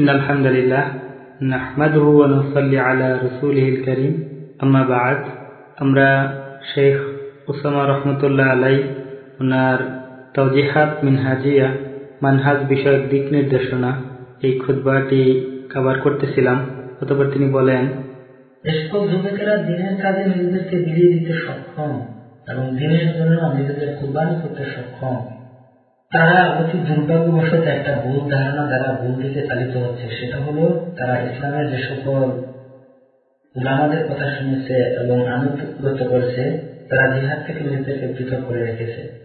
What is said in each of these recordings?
إن الحمد لله نحمده ونصلي على رسوله الكريم أما بعد আমরা শেখ উসামা রহমতুল্লাহ আলাই ওনার তৌজিহাত মিনহাজিয়া মানহাজ বিষয়ক দিক নির্দেশনা এই খুদ্বাটি কভার করতেছিলাম অতপর তিনি বলেন এসকল যুবকেরা দিনের কাজে নিজেদেরকে বিলিয়ে দিতে সক্ষম এবং দিনের জন্য নিজেদের কোরবানি করতে সক্ষম তারা অতি দুর্ভাগ্যবশত একটা ভুল ধারণা দ্বারা ভুল দিকে চালিত হচ্ছে। সেটা হলো, তারা ইসলামের যে সকল উলামাদের কথা শুনেছে এবং আনুগত করেছে, তারা জিহাদ থেকে নিজেদেরকে পৃথক করে রেখেছে।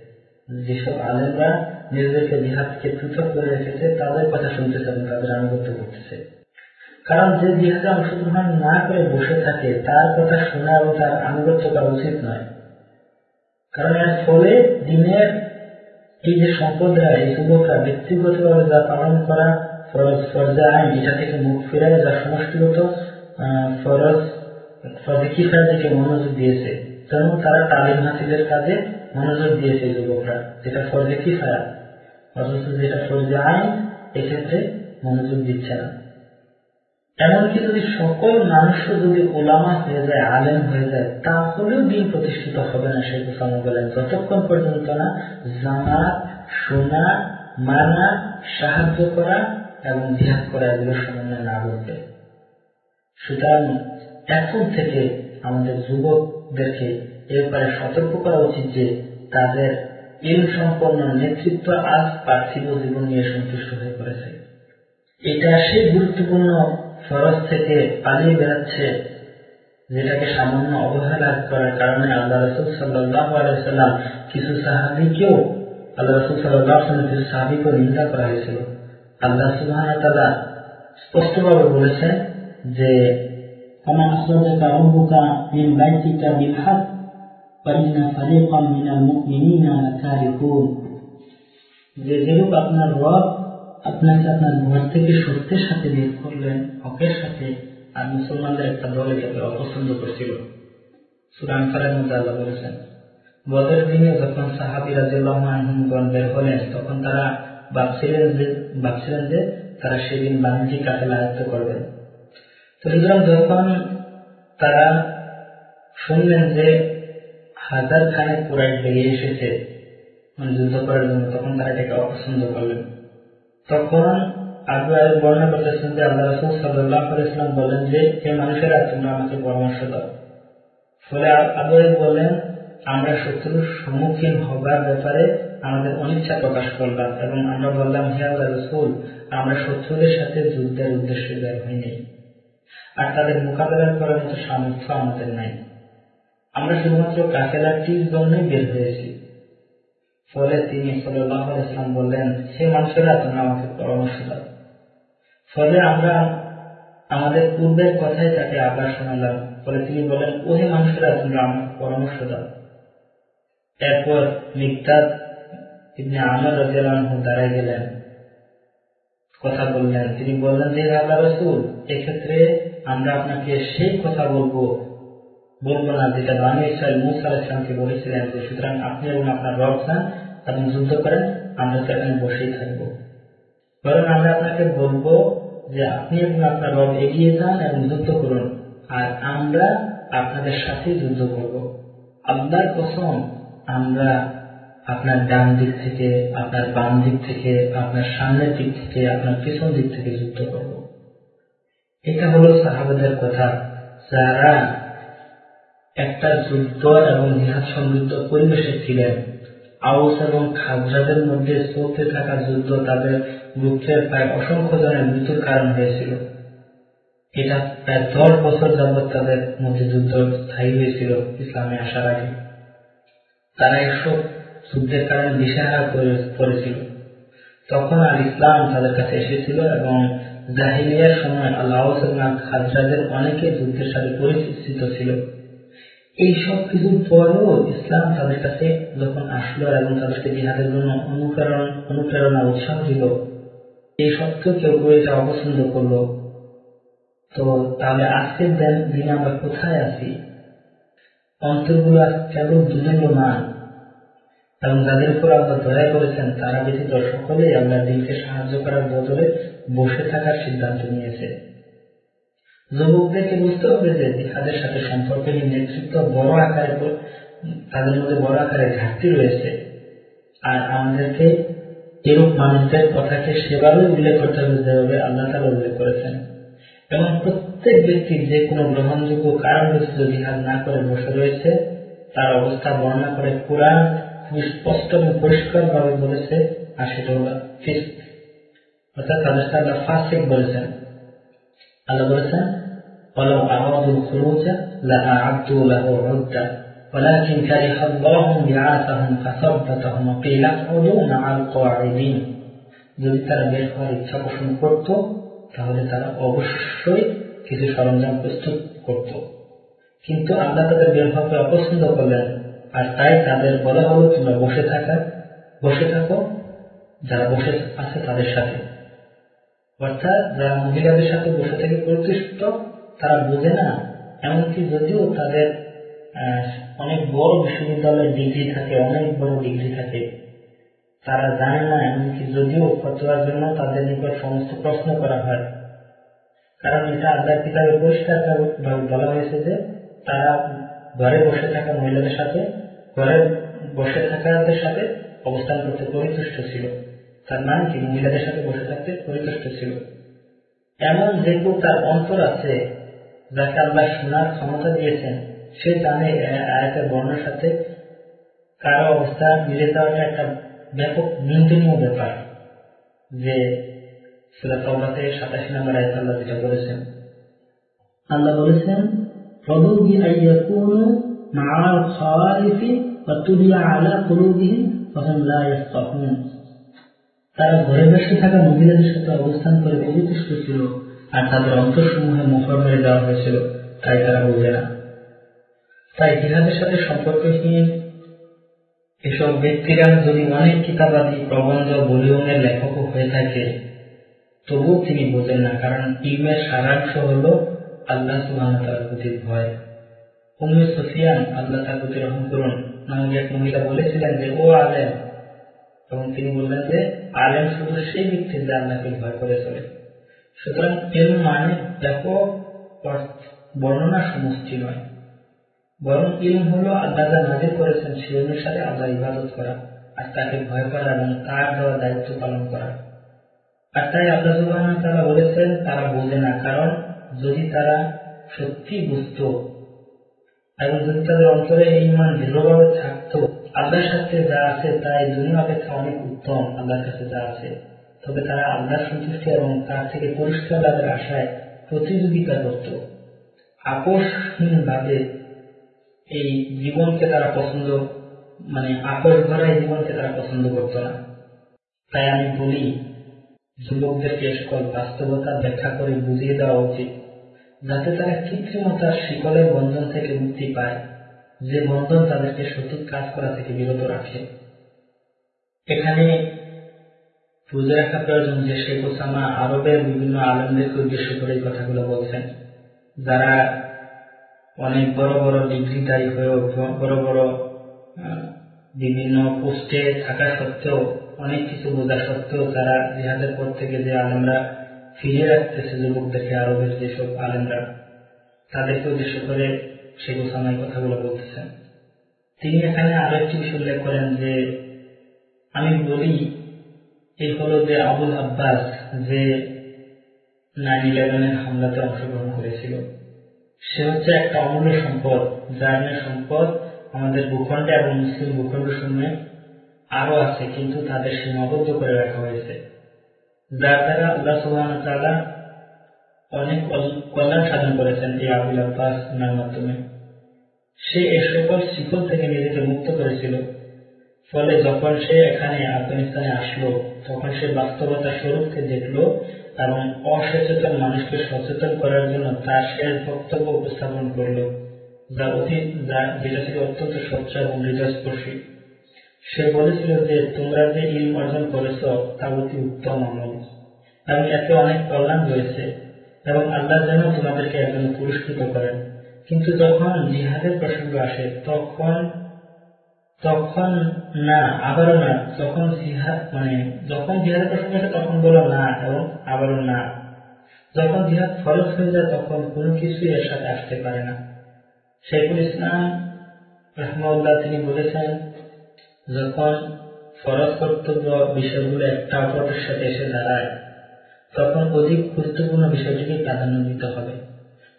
যেসব আলেমরা নিজেদেরকে জিহাদ থেকে পৃথক করে রেখেছে, তাদের কথা শুনতেছে এবং তাদের আনুগত্য করতেছে। কারণ যে জিহাদে অংশগ্রহণ না করে বসে থাকে, তার কথা শোনা এবং তার আনুগত্য করা উচিত নয়। কারণ এর ফলে দিনের এই যে সম্পদরা এই যুবকরা ব্যক্তিগতভাবে যা পালন করা ফরজ, ফরজে আইন, এটা থেকে মুখ ফেরায় যা সমষ্টিগত ফরজ, ফরজে কিফার দিকে মনোযোগ দিয়েছে? যেমন তারা তালিম হাসিলের কাজে মনোযোগ দিয়েছে যুবকরা, যেটা ফরজে কিফায়া অথচ যেটা ফরজে আইন, এক্ষেত্রে মনোযোগ দিচ্ছে না। এমনকি যদি সকল মানুষ যদি ওলামা হয়ে যায়, আলেম হয়ে যায়, তাহলেও দিন প্রতিষ্ঠিত হবে না শেখ ওসামা বলেন যতক্ষণ পর্যন্ত না জামাত শোনা মানা, সাহায্য করা এবং জিহাদ করা এগুলো সমন্বয় না করবে সুতরাং এখন থেকে আমাদের যুবকদেরকে এ ব্যাপারে সতর্ক করা উচিত যে তাদের ইল সম্পন্ন নেতৃত্ব আজ পার্থিব জীবন নিয়ে সন্তুষ্ট হয়ে পড়েছে। এটা সেই গুরুত্বপূর্ণ ফরজ থেকে পালিয়ে বেড়াচ্ছে যেটাকে সামান্য অবহেলা করার কারণে আল্লাহ রসুল সাল্লাহ আলাইসাল্লাম কিছু সাহাবিকেও আল্লাহ রসুল সাল্লাহ কিছু সাহাবিকেও নিন্দা করা হয়েছিল আল্লাহ সুবাহ তালা স্পষ্টভাবে বলেছেন যে كما أخرجك ربك من بيتك بالحق وإن فريقا من المؤمنين لكارهون যে যেরূপ আপনার রব আপনাকে আপনার ঘর থেকে সত্যের সাথে বের করলেন, হকের সাথে, আর মুসলমানদের একটা দল এটাকে অপছন্দ করছিল। সুরান মধ্যে আল্লাহ বলেছেন বদের দিনে যখন বের হলেন, তখন তারা ভাবছিলেন যে ভাবছিলেন যে তারা সেদিন বাণিজ্যিক কাফেলা আয়ত্ত করবেন। তো সুতরাং যখন তারা শুনলেন যে হাজার খানে পুরাই লেগে এসেছে মানে যুদ্ধ করার জন্য, তখন তারা এটাকে অপছন্দ করলেন। তখন আবু বর্ণনা করতেছেন যে আল্লাহ রসুল সাল্লাহ ইসলাম বলেন যে, হে মানুষেরা, তোমরা আমাকে পরামর্শ দাও। ফলে আবু বলেন আমরা শত্রুর সম্মুখীন হবার ব্যাপারে আমাদের অনিচ্ছা প্রকাশ করলাম এবং আমরা বললাম, হে আল্লাহ রসুল, আমরা শত্রুদের সাথে যুদ্ধের উদ্দেশ্যে বের হইনি। আর তাদের মোকাবেলা করার মতো সামর্থ্য আমাদের নাই। আমরা শুধুমাত্র কাফেলাটির জন্যই বের হয়েছি। ফলে তিনি সাল্লাহ ইসলাম বললেন সে মানুষেরা, তোমরা আমাকে পরামর্শ দাও। ফলে আমরা আমাদের পূর্বের কথাই তাকে আবার শোনালাম। ফলে তিনি বলেন ওহে মানুষেরা, তোমরা আমাকে পরামর্শ দাও। এরপর মিকদাদ ইবনে আমর রাজিয়ালহু দাঁড়ায় গেলেন। কথা বললেন। তিনি বললেন যে আল্লাহ রসুল, এক্ষেত্রে আমরা আপনাকে সেই কথা বলব যেটা বানু ইসরায়েল মুসা ইসলামকে বলেছিলেন যে সুতরাং আপনি এবং আপনার রব আপনি যুদ্ধ করেন, আমরা বসেই থাকব। আমরা আপনাকে যে আপনি এবং আপনার রব এগিয়ে যান এবং যুদ্ধ করুন, আর আমরা আপনাদের সাথে যুদ্ধ করব। কসম, আমরা আপনার ডান দিক থেকে, আপনার বাম দিক থেকে, আপনার সামনের দিক থেকে, আপনার পিছন দিক থেকে যুদ্ধ করব। এটা হলো সাহাবাদের কথা। যারা একটা যুদ্ধ এবং নিহাত সমৃদ্ধ পরিবেশে ছিলেন। আউস এবং খাজরাদের মধ্যে চলতে থাকা যুদ্ধ তাদের দুঃখের প্রায় অসংখ্য জনের মৃত্যুর কারণ হয়েছিল। এটা প্রায় দশ বছর যাবৎ তাদের মধ্যে যুদ্ধ স্থায়ী হয়েছিল ইসলামে আসার আগে। তারা এসব যুদ্ধের কারণে দিশাহারা করেছিল তখন আর ইসলাম তাদের কাছে এসেছিল এবং জাহিলিয়ার সময় আল্লাহ খাজরাদের অনেকে যুদ্ধের সাথে পরিচিত ছিল। এই সব কিছুর পরেও ইসলাম তাদের কাছে যখন আসলো এবং তাদেরকে জিহাদের জন্য অনুপ্রেরণ, অনুপ্রেরণা উৎসাহ দিল এই সত্ত্বেও কেউ কেউ এটা অপছন্দ করল। তো তাহলে আজকের দিনে আমরা কোথায় আছি? অন্তরগুলো কেবল দুর্নীতিমান এবং যাদের উপর আল্লাহ দয়া করেছেন, তারা ব্যতীত সকলেই আল্লাহ দিনকে সাহায্য করার বদলে বসে থাকার সিদ্ধান্ত নিয়েছে। যুবকদেরকে বুঝতে হবে যে জিহাদের সাথে সম্পর্কহীন নেতৃত্ব বড় আকারে তাদের মধ্যে বড় আকারে ঘাটতি রয়েছে? আর আমাদেরকে এরূপ মানুষদের কথাকে উল্লেখ করতে হবে যেভাবে আল্লাহ তালা উল্লেখ করেছেন। এবং প্রত্যেক ব্যক্তি যে কোনো গ্রহণযোগ্য কারণ ব্যতীত জিহাদ না করে বসে রয়েছে, তার অবস্থা বর্ণনা করে কোরআন খুবই স্পষ্ট এবং পরিষ্কার ভাবে বলেছে, আর সেটা হল অর্থাৎ তাদেরকে আল্লাহ বলেছেন। আল্লাহ বলেছেন ولو أرادوا الخروج لأعدوا له عدة ولكن كره الله بعاثهم فثبتهم وقيل اقعدوا مع القاعدين যদি তারা বের হওয়ার ইচ্ছা পোষণ করত তাহলে তারা অবশ্যই কিছু সরঞ্জাম প্রস্তুত করত কিন্তু আল্লাহ তাদের বের হওয়াকে অপছন্দ করলেন আর তাই তাদের বলা হলো তোমরা বসে থাকা বসে থাকো যারা বসে আছে তাদের সাথে অর্থাৎ যারা মহিলাদের সাথে বসে থেকে প্রতিষ্ঠিত তারা বোঝে না। এমনকি যদিও তাদের অনেক বড় বিশ্ববিদ্যালয়ের ডিগ্রি থাকে, অনেক বড় ডিগ্রি থাকে, তারা জানে না। এমনকি যদিও ফতোয়ার জন্য তাদের নিকট সমস্ত প্রশ্ন করা হয়। কারণ এটা আল্লাহ কিতাবে পরিষ্কার বলা হয়েছে যে, তারা ঘরে বসে থাকা মহিলাদের সাথে, ঘরে বসে থাকাদের সাথে অবস্থান করতে পরিতুষ্ট ছিল। তার মানে কি? মহিলাদের সাথে বসে থাকতে পরিতুষ্ট ছিল। এমন যে কেউ তার অন্তর আছে যাকে আল্লাহ শোনার ক্ষমতা দিয়েছেন সে জানে আয়াতের বর্ণার সাথে কারো অবস্থা মিলে যাওয়াটা একটা ব্যাপক নিন্দনীয় ব্যাপার যে সুরা তওবাতে সাতাশি নম্বর আয়াত আল্লাহ যেটা বলেছেন আল্লাহ বলেছেন رضوا بأن يكونوا مع الخالف وطبع على قلوبهم فهم لا يفقهون তারা ঘরে বসে থাকা মহিলাদের সাথে অবস্থান করে পরিতুষ্ট ছিল আর তাদের অন্তরসমূহে মোহর মেরে দেওয়া হয়েছিল, তাই তারা বোঝে না। তাই জিহাদের সাথে সম্পর্কহীন এসব ব্যক্তিরা যদি অনেক কিতাবাদি প্রবন্ধ, বলিউমের লেখকও হয়ে থাকে, তবুও তিনি বোঝেন না, কারণ ইলমের সারাংশ হল আল্লাহ সুবাহ তার প্রতি ভয়। উম্মে সুফিয়ান আল্লাহ তার প্রতি রহম করুন, নামক এক মহিলা বলেছিলেন যে, ও আলেম। এবং তিনি বললেন যে, আলেম শুধু সেই ব্যক্তি যে আল্লাহকে ভয় করে চলে। সুতরাং এর মানে ব্যাপক বর্ণনা সমষ্টি নয়। বরং ইলম হলো আল্লাহ যা নাজির করেছেন সে অনুসারে আল্লাহ ইবাদত করা আর তাকে ভয় করা এবং তার দেওয়া দায়িত্ব পালন করা। আর তাই আল্লাহ সুবাহ তারা বলেছেন, তারা বোঝে না, কারণ যদি তারা সত্যি বুঝত এবং যদি তাদের অন্তরে এই মান দৃঢ়ভাবে থাকতো, আল্লাহর সাথে যা আছে তাই দুনিয়া অপেক্ষা অনেক উত্তম, আল্লাহর কাছে যা আছে। তবে তারা আল্লাহর সন্তুষ্টি এবং তার থেকে পরিষ্কার লাভের আশায় প্রতিযোগিতা করত। আপোষহীন এই জীবনকে তারা পছন্দ মানে আপোষ ভরা এই জীবনকে তারা পছন্দ করত না। তাই আমি বলি, যুবকদেরকে সকল বাস্তবতা ব্যাখ্যা করে বুঝিয়ে দেওয়া উচিত, যাতে তারা কৃত্রিমতার শিকলের বন্ধন থেকে মুক্তি পায়, যে বন্ধন তাদেরকে সঠিক কাজ করা থেকে বিরত রাখে। এখানে বুঝে রাখা প্রয়োজন যে শেখ ওসামা আরবের বিভিন্ন আলমদেরকে উদ্দেশ্য করে এই কথাগুলো বলছেন। যারা অনেক বড় বড় ডিগ্রিধারী হয়েও বড় বড় বিভিন্ন পোস্টে থাকা সত্ত্বেও, অনেক কিছু বোঝা সত্ত্বেও তারা জিহাদের পর থেকে যে আলমরা ফিরিয়ে রাখতেছে যুবকদেরকে, আরবের যেসব আলেমরা, তাদেরকে উদ্দেশ্য করে শেখ ওসামাই কথাগুলো বলতেছেন। তিনি এখানে আরও একটি বিষয় উল্লেখ করেন যে, আমি বলি এই হলো যে আবুল আব্বাস যে নাইন ইলেভেনের হামলাতে অংশগ্রহণ করেছিল, সে হচ্ছে একটা অমূল্য সম্পদ যার সম্পদ আমাদের ভূখণ্ডে এবং মুসলিম ভূখণ্ড সমূহে আরও আছে, কিন্তু তাদের সীমাবদ্ধ করে রাখা হয়েছে। যার দ্বারা আল্লাহ সুবাহ তালা অনেক কল্যাণ সাধন করেছেন এই আবুল আব্বাস ওনার মাধ্যমে। সে এ সকল শিকল থেকে নিজেকে মুক্ত করেছিল। ফলে যখন সে এখানে আফগানিস্তানে আসলো, তখন সে বাস্তবতা স্বরূপকে দেখল এবং অসচেতন মানুষকে সচেতন করার জন্য তার শেষ বক্তব্য উপস্থাপন করল, যা অতি, যা, যেটা ছিল অত্যন্ত স্বচ্ছ এবং হৃদয়স্পর্শী। সে বলেছিল যে, তোমরা যে ইলম অর্জন করেছ, তা অতি উত্তম আমল এবং এতে অনেক কল্যাণ রয়েছে এবং আল্লাহ যেন তোমাদেরকে একজন পুরস্কৃত করেন। কিন্তু যখন জিহাদের প্রসঙ্গ আসে, তখন তখন না, আবারও না, যখন জিহাদ মানে যখন জিহাদের প্রসঙ্গ আসে তখন বলো না এবং আবারও না। যখন জিহাদ ফরজ হয়ে যায় তখন কোনো কিছুই এর সাথে আসতে পারে না। শেখুল ইসলাম রহমাউল্লাহ তিনি বলেছেন, যখন ফরজ কর্তব্য বিষয়গুলো একটা অপরের সাথে এসে দাঁড়ায়, তখন অধিক গুরুত্বপূর্ণ বিষয়টিকে প্রাধান্য দিতে হবে।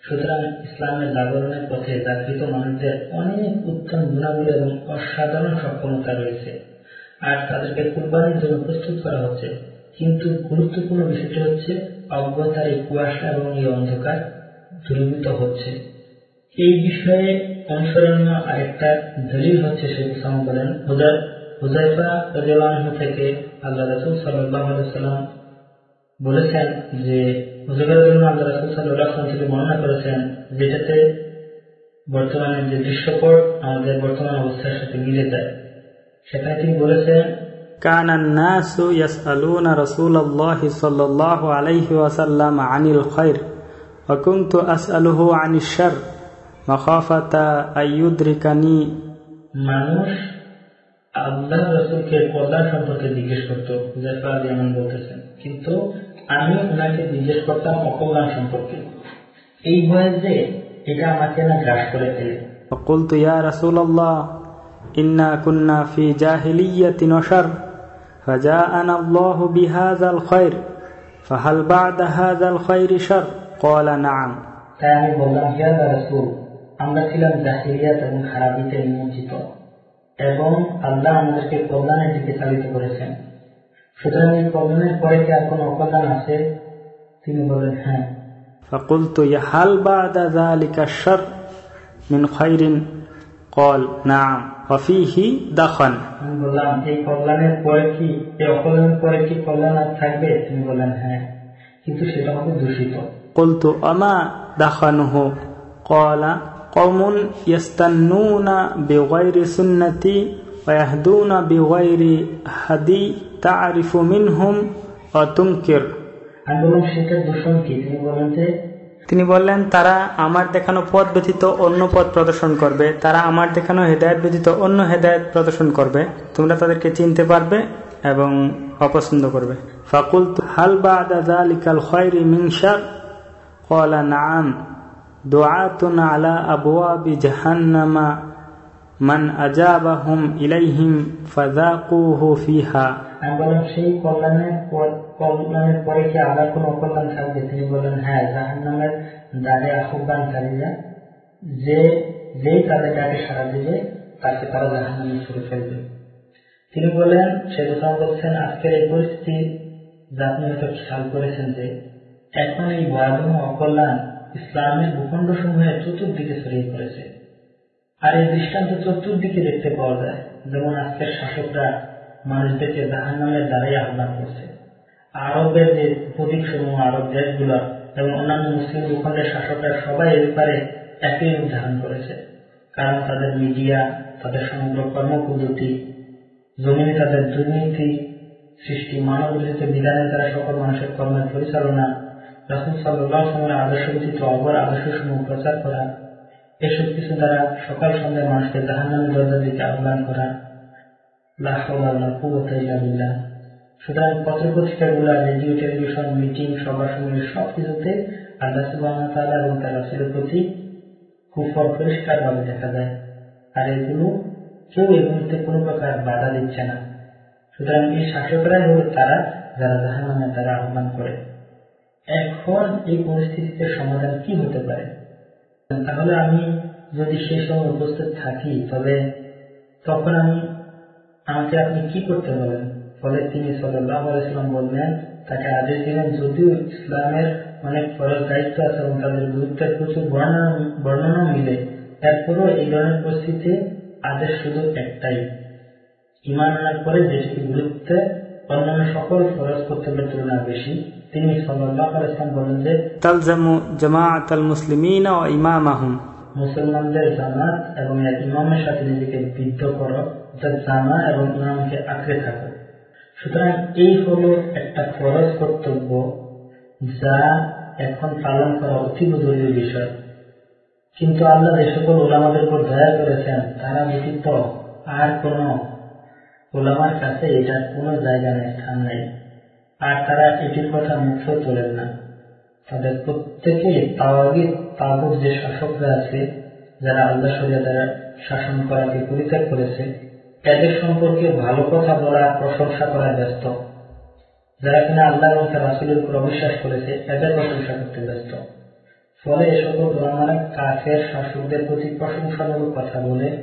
সুতরাং ইসলামের জাগরণের পথে জাগৃত মানুষদের অনেক উত্তম গুণাবলী এবং অসাধারণ সক্ষমতা রয়েছে। আর তাদেরকে কুরবানির জন্য প্রস্তুত করা হচ্ছে। কিন্তু গুরুত্বপূর্ণ বিষয়টি হচ্ছে, অজ্ঞতার এই কুয়াশা এবং এই অন্ধকার দূরীভূত হচ্ছে। এই বিষয়ে অনুসরণীয় আরেকটা দলিল হচ্ছে শেখ ইসলাম হুজাইফা থেকে আল্লাহ রাসূল সাল্লাম বলেছেন যে হুজুরের জন্য আল্লাহ রাসূল সাল্লাল্লাহু আলাইহি সাল্লাম থেকে বর্ণনা করেছেন যেটাতে বর্তমানে যে দৃশ্যপট আমাদের বর্তমান অবস্থার সাথে মিলে যায় সেখানে তিনি বলেছেন كان الناس يسألون رسول الله صلى الله عليه وسلم عن الخير وكنت أسأله عن الشر مخافة أن يدركني মানুষ আল্লাহ রসুলকে কল্যাণ সম্পর্কে জিজ্ঞেস করতো হুজাইফা যেমন বলতেছেন কিন্তু আমি ওনাকে জিজ্ঞেস করতাম অকল্যাণ সম্পর্কে এই ভয়ে যে এটা আমাকে না গ্রাস করে ফেলে فقلت يا رسول الله إنا كنا في جاهلية وشر فجاءنا الله بهذا الخير فهل بعد هذا الخير شر قال نعم তাই আমি বললাম হিয়া রসুল আমরা ছিলাম জাহিরিয়াত এবং খারাপিতে নিমজ্জিত এবং আল্লাহ আমাদেরকে কল্যাণের দিকে চালিত করেছেন সুতরাং এই কল্যাণের পরে কি আর কোনো অকল্যাণ আছে তিনি বলেন হ্যাঁ فقلت يا هل بعد ذلك الشر من خير قال نعم وفيه دخن আমি বললাম এই কল্যাণের পরে কি এই অকল্যাণের পরে কি কল্যাণ আর থাকবে তিনি বললেন হ্যাঁ কিন্তু সেটা হবে দূষিত قلت أما دخنه قال قوم يستنون بغير سنتي ويهدون بغير هدي تعرف منهم وتنكر আমি বললাম সেটা দূষণ কি তিনি বলেন যে তিনি বললেন তারা আমার দেখানো পথ ব্যতীত অন্য পথ প্রদর্শন করবে তারা আমার দেখানো হেদায়ত ব্যতীত অন্য হেদায়ত প্রদর্শন করবে তোমরা তাদেরকে চিনতে পারবে এবং অপছন্দ করবে ফাকুল হাল বাদালিকাল খয়রি মিংসার قال نعم دعاة على أبواب جهنم মান আজাবাহুম ইলাইহিম ফাযাকুহু ফিহা। আমরা সেই কল্যাণের কল্যাণের পরে কি আর কোন কল্যাণ থাকবে? তিনি বলেন হ্যাঁ জাহান্নামের দ্বারে আহ্বানকারীরা যে, যেই তাদের ডাকে সারা দিবে, তাকে তারা জাহান্নামে ছুড়ে ফেলবে। তিনি বলেন সে কথা বলছেন, আজকের এই পরিস্থিতি যা আপনি হয়তো খেয়াল করেছেন যে, এখন এই ভয়াবহ অকল্যাণ ইসলামের ভূখণ্ড সমূহের চতুর্দিকে ছড়িয়ে পড়েছে। আর এই দৃষ্টান্ত চতুর্দিকে দেখতে পাওয়া যায়, যেমন আজকের শাসকরা মানুষদেরকে জাহান নামের দ্বারাই আহ্বান করছে। আরবের যে উপদ্বীপ সমূহ আরব দেশগুলো এবং অন্যান্য মুসলিম ভূখণ্ডের শাসকরা সবাই এ ব্যাপারে একই রূপ ধারণ করেছে। কারণ তাদের মিডিয়া, তাদের সমগ্র কর্মপদ্ধতি জমিনে তাদের দুর্নীতি সৃষ্টি মানব বিধানের দ্বারা সকল মানুষের কর্মের পরিচালনা, রাসুল সাল্লাহ সময়ের আদর্শ ব্যতীত অপর আদর্শ সমূহ প্রচার করা এসব কিছু দ্বারা সকাল সন্ধ্যায় মানুষকে জাহান নামে দরজার দিকে আহ্বান করা। রেডিও মিটিং সব কিছুতে প্রতি দেখা যায়। আর এগুলো কেউ প্রকার বাধা দিচ্ছে না। সুতরাং এই শাসকরাই হল তারা যারা জাহান তারা আহ্বান করে। এখন এই পরিস্থিতিতে সমাধান কি হতে পারে? তাহলে আমি যদি সেই সময় উপস্থিত থাকি, তবে তখন আমি, আমাকে আপনি কি করতে বলেন? ফলে তিনি আলাইসাল্লাম বললেন, তাকে আদেশ দিলেন, যদিও ইসলামের অনেক ফরজ দায়িত্ব আছে এবং তাদের গুরুত্বের প্রচুর বর্ণনা মিলে, এরপরও এই ধরনের পরিস্থিতিতে আদেশ শুধু একটাই। ইমান আনার পরে যেটিকে গুরুত্বে অন্যান্য সকল ফরজ কর্তব্যের তুলনায় বেশি তিনি সাল্লাম বলেন যে তালজামু জামাত আল মুসলিমিন ও ইমামাহুম। মুসলমানদের জামাত এবং এক ইমামের সাথে নিজেকে বিদ্ধ করো অর্থাৎ জামা এবং ইমামকে আঁকড়ে থাকো। সুতরাং এই হলো একটা ফরজ কর্তব্য যা এখন পালন করা অতীব জরুরি বিষয়। কিন্তু আল্লাহ যে সকল ওলামাদের উপর দয়া করেছেন তারা ব্যতীত আর কোনো ওলামার কাছে এটার কোনো জায়গা নেই স্থান নেই। আর তারা এটির কথা মুখেও তোলেন না। তাদের প্রত্যেকে তাওয়াগি তাগুর যে শাসকরা আছে, যারা আল্লাহ সরিয়া দ্বারা শাসন করাকে পরিত্যাগ করেছে এদের সম্পর্কে ভালো কথা বলা প্রশংসা করা ব্যস্ত। যারা কিনা আল্লাহ এবং তার রাসুলের উপর অবিশ্বাস করেছে, এদের প্রশংসা করতে ব্যস্ত। ফলে এ সকল কাফের শাসকদের প্রতি প্রশংসামূলক কথা বলে,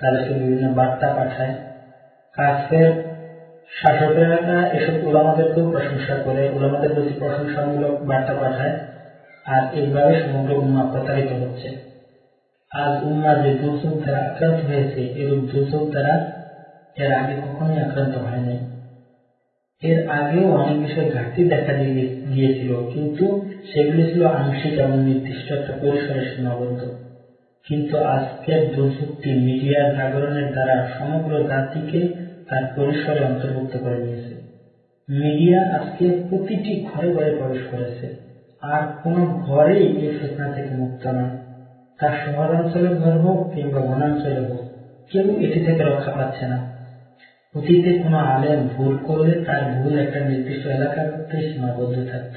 তাদেরকে বিভিন্ন বার্তা পাঠায়। কাফের শাসকেরা এসব ওলামাদেরকেও প্রশংসা করে ওলামাদের প্রতি প্রশংসামূলক বার্তা পাঠায় আর এইভাবে সমগ্র উম্মা প্রতারিত হচ্ছে। আজ উম্মা যে দুর্যোগ দ্বারা আক্রান্ত হয়েছে, এরূপ দুর্যোগ দ্বারা এর আগে কখনোই আক্রান্ত হয়নি। এর আগেও অনেক বিষয়ে ঘাটতি দেখা গিয়েছিল, কিন্তু সেগুলি ছিল আংশিক এবং নির্দিষ্ট একটা পরিসরে সীমাবদ্ধ। কিন্তু আজকের দুর্যোগটি মিডিয়ার জাগরণের দ্বারা সমগ্র জাতিকে তার পরিসরে অন্তর্ভুক্ত করে নিয়েছে। মিডিয়া আজকে প্রতিটি ঘরে ঘরে প্রবেশ করেছে। আর কোন ঘরেই এই ফেতনা থেকে মুক্ত নয়। তার শহরাঞ্চলের ঘর হোক কিংবা বনাঞ্চলে হোক, কেউ এটি থেকে রক্ষা পাচ্ছে না। অতীতে কোনো আলেম ভুল করলে তার ভুল একটা নির্দিষ্ট এলাকার মধ্যে সীমাবদ্ধ থাকত।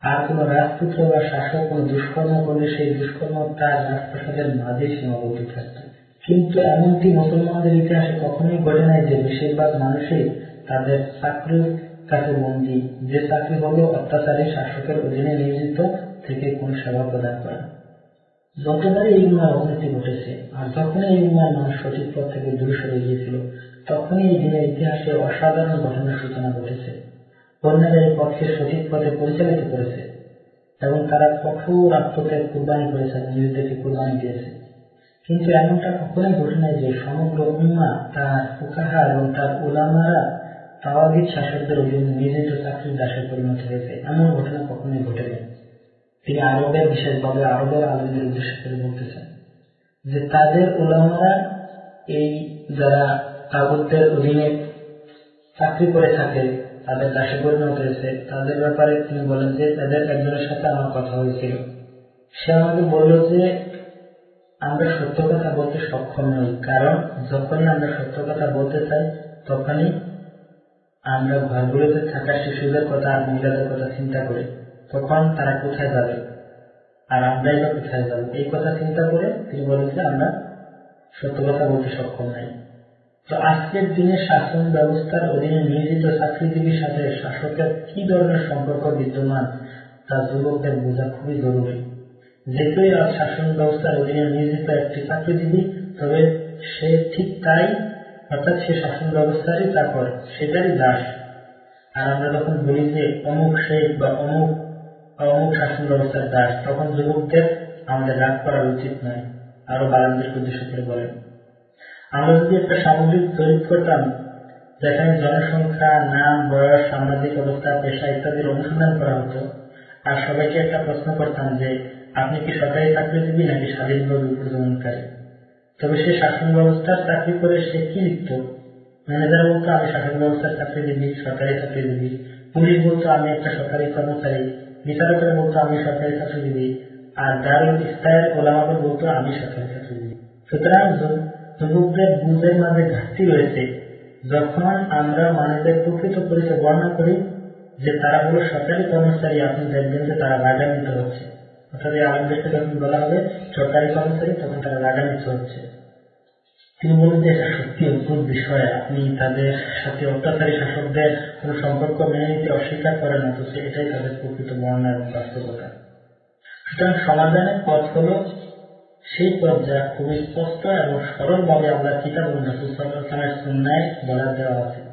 আর কোন রাজপুত্র বা শাসক কোন দুষ্কর্ম করলে সেই দুষ্কর্ম তার রাজপ্রাসাদের মাঝে সীমাবদ্ধ থাকত। কিন্তু এমনটি মুসলমানদের ইতিহাসে কখনোই ঘটে নাই যে বেশিরভাগ মানুষই তাদের চাকরির কাছে বন্দী, যে চাকরি হলো অত্যাচারী শাসকের অধীনে নিয়োজিত থেকে কোন সেবা প্রদান করা যতবারই এই উন্মার অবনতি ঘটেছে, আর যখনই এই উন্মার মানুষ সঠিক পথ থেকে দূরে সরে গিয়েছিল, তখনই এই দিনের ইতিহাসে অসাধারণ ঘটনার সূচনা ঘটেছে। অন্যরা এই পথকে সঠিক পথে পরিচালিত করেছে, এবং তারা কঠোর আত্মত্যাগ কুরবানি করেছে নিজেদেরকে কুরবানি দিয়েছে। কিন্তু এমনটা কখনোই ঘটে নাই যে সমগ্র উন্মা তার ফুকাহা এবং তার ওলামারা তাওয়াগিদ শাসকদের অধীনে নিয়োজিত চাকরির দাসে পরিণত হয়েছে। এমন ঘটনা কখনোই ঘটেনি তিনি আরবের, বিশেষভাবে আরবের আলমদের উদ্দেশ্য করে বলতেছেন যে তাদের ওলামারা এই যারা তাগুদের অধীনে চাকরি করে থাকে, তাদের দাসে পরিণত হয়েছে, তাদের ব্যাপারে তিনি বলেন যে তাদের একজনের সাথে আমার কথা হয়েছিল। সে আমাকে বলল যে আমরা সত্য কথা বলতে সক্ষম নই। কারণ, যখনই আমরা সত্য কথা বলতে চাই, তখনই আমরা ঘরগুলোতে থাকা শিশুদের কথা আর মহিলাদের কথা চিন্তা করি। তখন তারা কোথায় যাবে? আর আমরাই বা কোথায় যাব? এই কথা চিন্তা করে তিনি বলেন যে আমরা সত্য কথা বলতে সক্ষম নাই। তো আজকের দিনে শাসন ব্যবস্থার অধীনে নিয়োজিত চাকরিজীবীর সাথে শাসকের কি ধরনের সম্পর্ক বিদ্যমান, তা যুবকদের বোঝা খুবই জরুরি। যেহেতুই আজ শাসন ব্যবস্থার অধীনে নিয়োজিত একটি চাকরিজীবী তবে সে ঠিক তাই, অর্থাৎ সে শাসন ব্যবস্থারই চাকর সেটারই দাস। আর আমরা যখন বলি যে অমুক শেখ বা অমুক অমুক শাসন ব্যবস্থার দাস, তখন যুবকদের আমাদের রাগ করা উচিত নয় আরও বারান্দের উদ্দেশ্য করে বলেন। আমরা যদি একটা সামগ্রিক জরিপ করতাম, যেখানে জনসংখ্যা, নাম, বয়স সামাজিক অবস্থা, পেশা ইত্যাদির অনুসন্ধান করা হতো আর সবাইকে একটা প্রশ্ন করতাম যে, আপনি কি সরকারি চাকরিজীবী নাকি স্বাধীনভাবে উপার্জনকারী তবে সে শাসন ব্যবস্থার চাকরি করে সে কি লিখত? ম্যানেজার বলতো, আমি শাসন ব্যবস্থার চাকরিজীবী, সরকারি চাকরিজীবী। পুলিশ বলতো, আমি একটা সরকারি কর্মচারী। বিচারকেরা বলতো, আমি সরকারি চাকরিজীবী। আর দারুল ইস্তায়ের ওলামাদের বলতো, আমি সরকারি চাকরিজীবী। সুতরাং যুবকদের বুঝের মাঝে ঘাটতি রয়েছে। যখন আমরা মানুষদের প্রকৃত পরিচয় বর্ণনা করি যে তারা হলো সরকারি কর্মচারী, আপনি দেখবেন যে তারা রাগান্বিত হচ্ছে। অর্থাৎ এই আলমদেরকে যখন বলা হবে সরকারি কর্মচারী, তখন তারা রাগান্বিত হচ্ছে। তিনি বলেন যে এটা সত্যি অদ্ভুত বিষয়, আপনি তাদের সাথে অত্যাচারী শাসকদের কোন সম্পর্ক মেনে নিতে অস্বীকার করেন অথচ এটাই তাদের প্রকৃত বর্ণনা এবং বাস্তবতা। সুতরাং সমাধানের পথ হল সেই পথ যা খুবই স্পষ্ট এবং সরলভাবে আল্লাহ কিতাব এবং রসুলের সুন্নায় বলা দেওয়া আছে।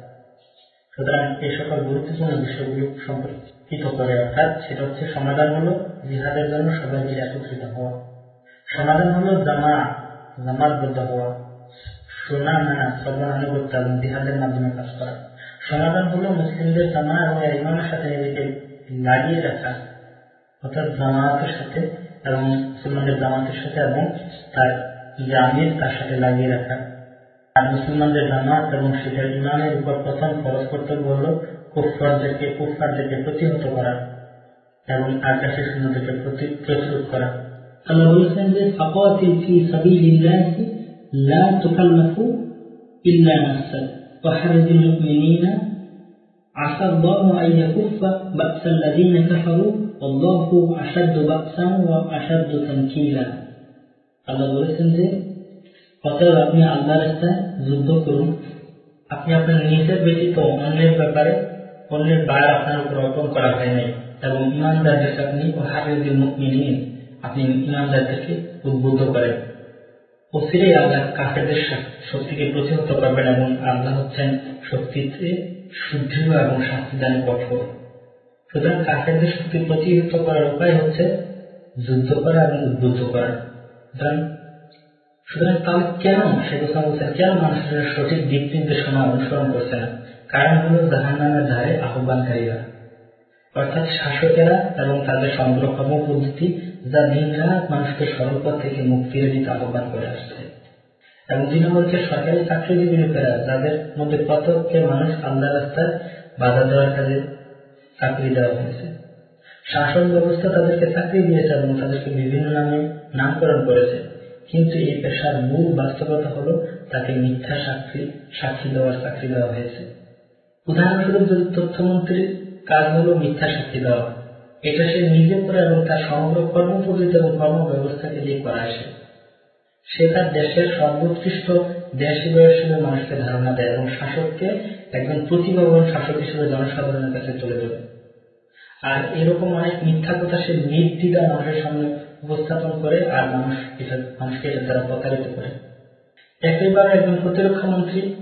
সুতরাং এই সকল গুরুত্বপূর্ণ বিষয়গুলো সম্পর্কিত করে অর্থাৎ সেটা হচ্ছে সমাধান হলো জিহাদের জন্য সবাই মিলে একত্রিত হওয়া। সমাধান হলো জামা জামাতবদ্ধ হওয়া। শোনা মানা শ্রবণ আনুগত্য এবং জিহাদের মাধ্যমে কাজ করা। সমাধান হলো মুসলিমদের জামা এবং ইমামের সাথে নিজেকে লাগিয়ে রাখা। অর্থাৎ জামাতের সাথে এবং মুসলমানদের জামাতের সাথে এবং তার যে আমির তার সাথে লাগিয়ে রাখা। মুসলমানদের জামাত এবং সেটার ইমানের উপর প্রথম খরচ কর্তব্য হল কুফারদেরকে কুফারদেরকে প্রতিহত করা এবং আকাশের শূন্যদেরকে প্রতিরোধ করা আল্লাহ বলেছেন যে ফাকাতিল ফি সাবিলিল্লাহি لا تكلف إلا نفسك وحرز المؤمنين عسى الله أن يكف بأس الذين كفروا والله أشد بأسا وأشد تنكيلا আল্লাহ বলেছেন যে অতএব আপনি আল্লাহ রাস্তায় যুদ্ধ করুন। আপনি আপনার নিজের ব্যতীত অন্যের ব্যাপারে, অন্যের বার আপনার উপর অর্পণ করা হয় নাই। এবং ইমানদারদেরকে আপনি ও হারিয়ে মুমিনিন আপনি ইমানদারদেরকে উদ্বুদ্ধ করেন। অচিরেই আল্লাহ কাফেরদের শক্তিকে প্রতিহত করবেন এবং আল্লাহ হচ্ছেন শক্তিতে সুদৃঢ় এবং শাস্তিদানে কঠোর। সুতরাং কাফেরদের শক্তি প্রতিহত করার উপায় হচ্ছে যুদ্ধ করা এবং উদ্বুদ্ধ করা। সুতরাং সুতরাং তাহলে কেন শেখ হোসেন বলছেন, কেন মানুষের সঠিক দিক নির্দেশনা অনুসরণ করছে না কারণ হলো জাহান নামের ধারে আহ্বানকারীরা। অর্থাৎ শাসকেরা এবং তাদের সংগ্রহ কর্মপদ্ধতি যা দিন রাত মানুষকে সরল পথ থেকে মুক্তির দিতে আহ্বান করে আসছে। এবং নম্বর সরকারি চাকরিজীবী লোকেরা যাদের মধ্যে কতকে মানুষ আল্লাহ রাস্তায় বাধা দেওয়ার কাজে চাকরি দেওয়া হয়েছে। শাসন ব্যবস্থা তাদেরকে চাকরি দিয়েছে এবং তাদেরকে বিভিন্ন নামে নামকরণ করেছে। কিন্তু এই পেশার মূল বাস্তবতা হলো তাকে মিথ্যা সাক্ষী সাক্ষী দেওয়ার চাকরি দেওয়া হয়েছে। উদাহরণস্বরূপ যদি তথ্যমন্ত্রীর কাজ হলো মিথ্যা সাক্ষী দেওয়া, এটা সে নিজে করে এবং তার সমগ্র কর্মপদ্ধতি এবং কর্ম ব্যবস্থাকে দিয়ে করা আসে। সে তার দেশের সর্বোৎকৃষ্ট দেশ হিসেবে মানুষকে ধারণা দেয় এবং শাসককে একজন প্রতিভাবান শাসক হিসেবে জনসাধারণের কাছে তুলে ধরে। আর এরকম অনেক মিথ্যা কথা সে নির্দিদা মানুষের সামনে উপস্থাপন করে আর মানুষ মানুষকে এটা দ্বারা প্রতারিত করে। একেবারে একজন প্রতিরক্ষা মন্ত্রী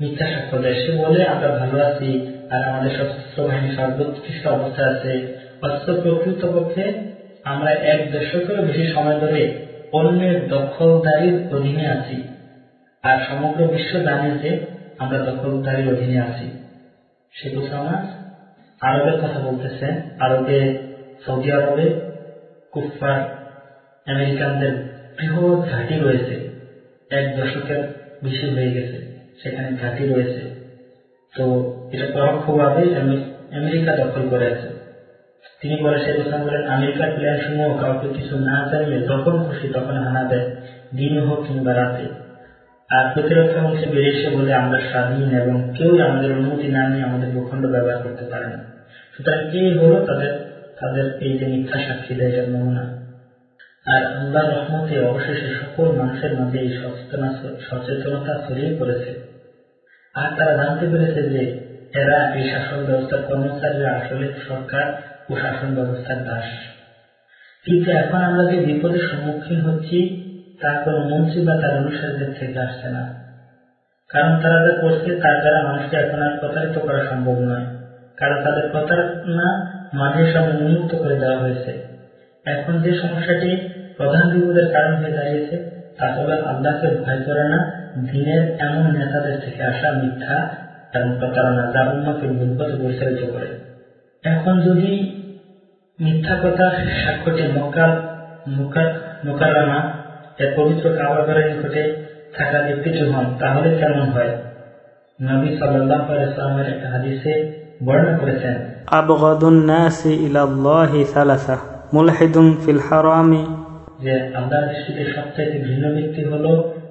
মিথ্যা সাক্ষ্য দেয়। সে বলে, আমরা ভালো আছি আর আমাদের সশস্ত্র বাহিনী সর্বোৎকৃষ্ট অবস্থায় আছে। অথচ প্রকৃতপক্ষে আমরা এক দশকেরও বেশি সময় ধরে অন্যের দখলদারির অধীনে আছি আর সমগ্র বিশ্ব জানে যে আমরা দখলদারির অধীনে আছি। শেখ ওসামা আরবের কথা বলতেছেন। আরবে সৌদি আরবে কুফার আমেরিকানদের বৃহৎ ঘাঁটি রয়েছে। এক দশকের বেশি হয়ে গেছে সেখানে ঘাঁটি রয়েছে। তো এটা পরোক্ষভাবে আমেরিকা দখল করে আছে। তিনি বলে শেখ হোসেন বলেন, আমেরিকার প্ল্যান সমূহ কাউকে কিছু না জানলে যখন খুশি তখন হানা দেয়, দিন হোক কিংবা রাতে। আর প্রতিরক্ষা মন্ত্রী বেরিয়ে বলে আমরা স্বাধীন এবং কেউ আমাদের অনুমতি না নিয়ে আমাদের ভূখণ্ড ব্যবহার করতে পারে না। সুতরাং এই হলো তাদের তাদের এই যে মিথ্যা সাক্ষী দেয় নমুনা। আর আল্লাহ রহমতে অবশেষে সকল মানুষের মধ্যে এই সচেতনতা ছড়িয়ে পড়েছে। আর তারা জানতে পেরেছে যে এরা এই শাসন ব্যবস্থার কর্মচারীরা আসলে সরকার ও শাসন ব্যবস্থার দাস। কিন্তু এখন আমরা যে বিপদের সম্মুখীন হচ্ছি, তা কোনো মন্ত্রী বা তার অনুসারীদের থেকে আসছে না। কারণ তারা যা করছে, তার দ্বারা মানুষকে এখন আর প্রতারিত করা সম্ভব নয়। কারণ তাদের প্রতারণা মানুষের সামনে উন্মুক্ত করে দেওয়া হয়েছে। এখন যে সমস্যাটি প্রধান বিপদের কারণ হয়ে দাঁড়িয়েছে, তা হল আল্লাহকে ভয় করে না, দিনের এমন নেতাদের থেকে আসা মিথ্যা এবং প্রতারণা যা উম্মাকে ভুলপথে পরিচালিত করে। এখন যদি মিথ্যা কথা সাক্ষ্যটি মক্কার মোকারানা এর পবিত্র কাবাগারের নিকটে থাকা ব্যক্তিটি হন, তাহলে কেমন হয়? নবী সাল্লাহ আলাইসালামের একটা হাদিসে বর্ণনা করেছেন। আবগাদুন মুলহিদুন ফিল হারামি। যে দৃষ্টিতে ভিন্ন ব্যক্তি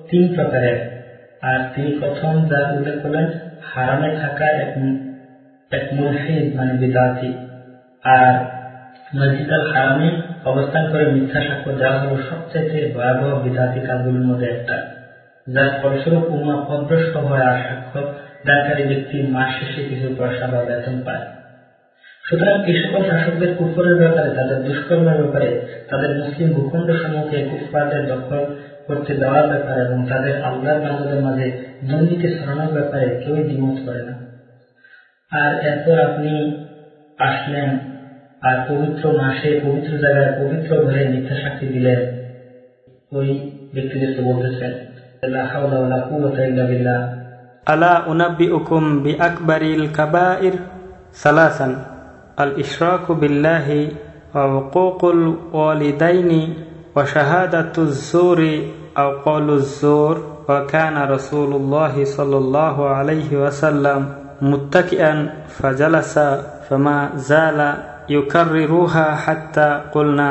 তিন প্রকারের। আর তিনি প্রথম যা উল্লেখ করলেন, হারামে থাকা এক এক মুলহিদ মানে বিদাতি। আর হারামে অবস্থান করে মিথ্যা সাক্ষ্য দেওয়া হলো সবচেয়ে ভয়াবহ বিধাতি কাজগুলির মধ্যে একটা। যার ফলস্বরূপ উমা অভ্যস্ত হয় আর ব্যক্তি মাস শেষে কিছু পয়সা বা বেতন পায়। সুতরাং এই সকল শাসকদের কুফরের ব্যাপারে, তাদের দুষ্কর্মের ব্যাপারে, তাদের মুসলিম ভূখণ্ড সমূহকে কুফপাতের দখল করতে দেওয়ার ব্যাপারে এবং তাদের আল্লাহর বান্দাদের মাঝে দুর্নীতি ছড়ানোর ব্যাপারে কেউই দ্বিমত করে না। আর এরপর আপনি আসলেন আর পবিত্র মাসে পবিত্র জায়গায় পবিত্র ঘরে মিথ্যা সাক্ষী দিলেন। ওই ব্যক্তিদেরকে বলতেছেন আলা উনাব্বি উকুম বি আকবরিল কাবাইর সালাসান। الإشراك بالله وعقوق الوالدين وشهادة الزور أو قول الزور وكان رسول الله صلى الله عليه وسلم متكئا فجلس فما زال يكررها حتى قلنا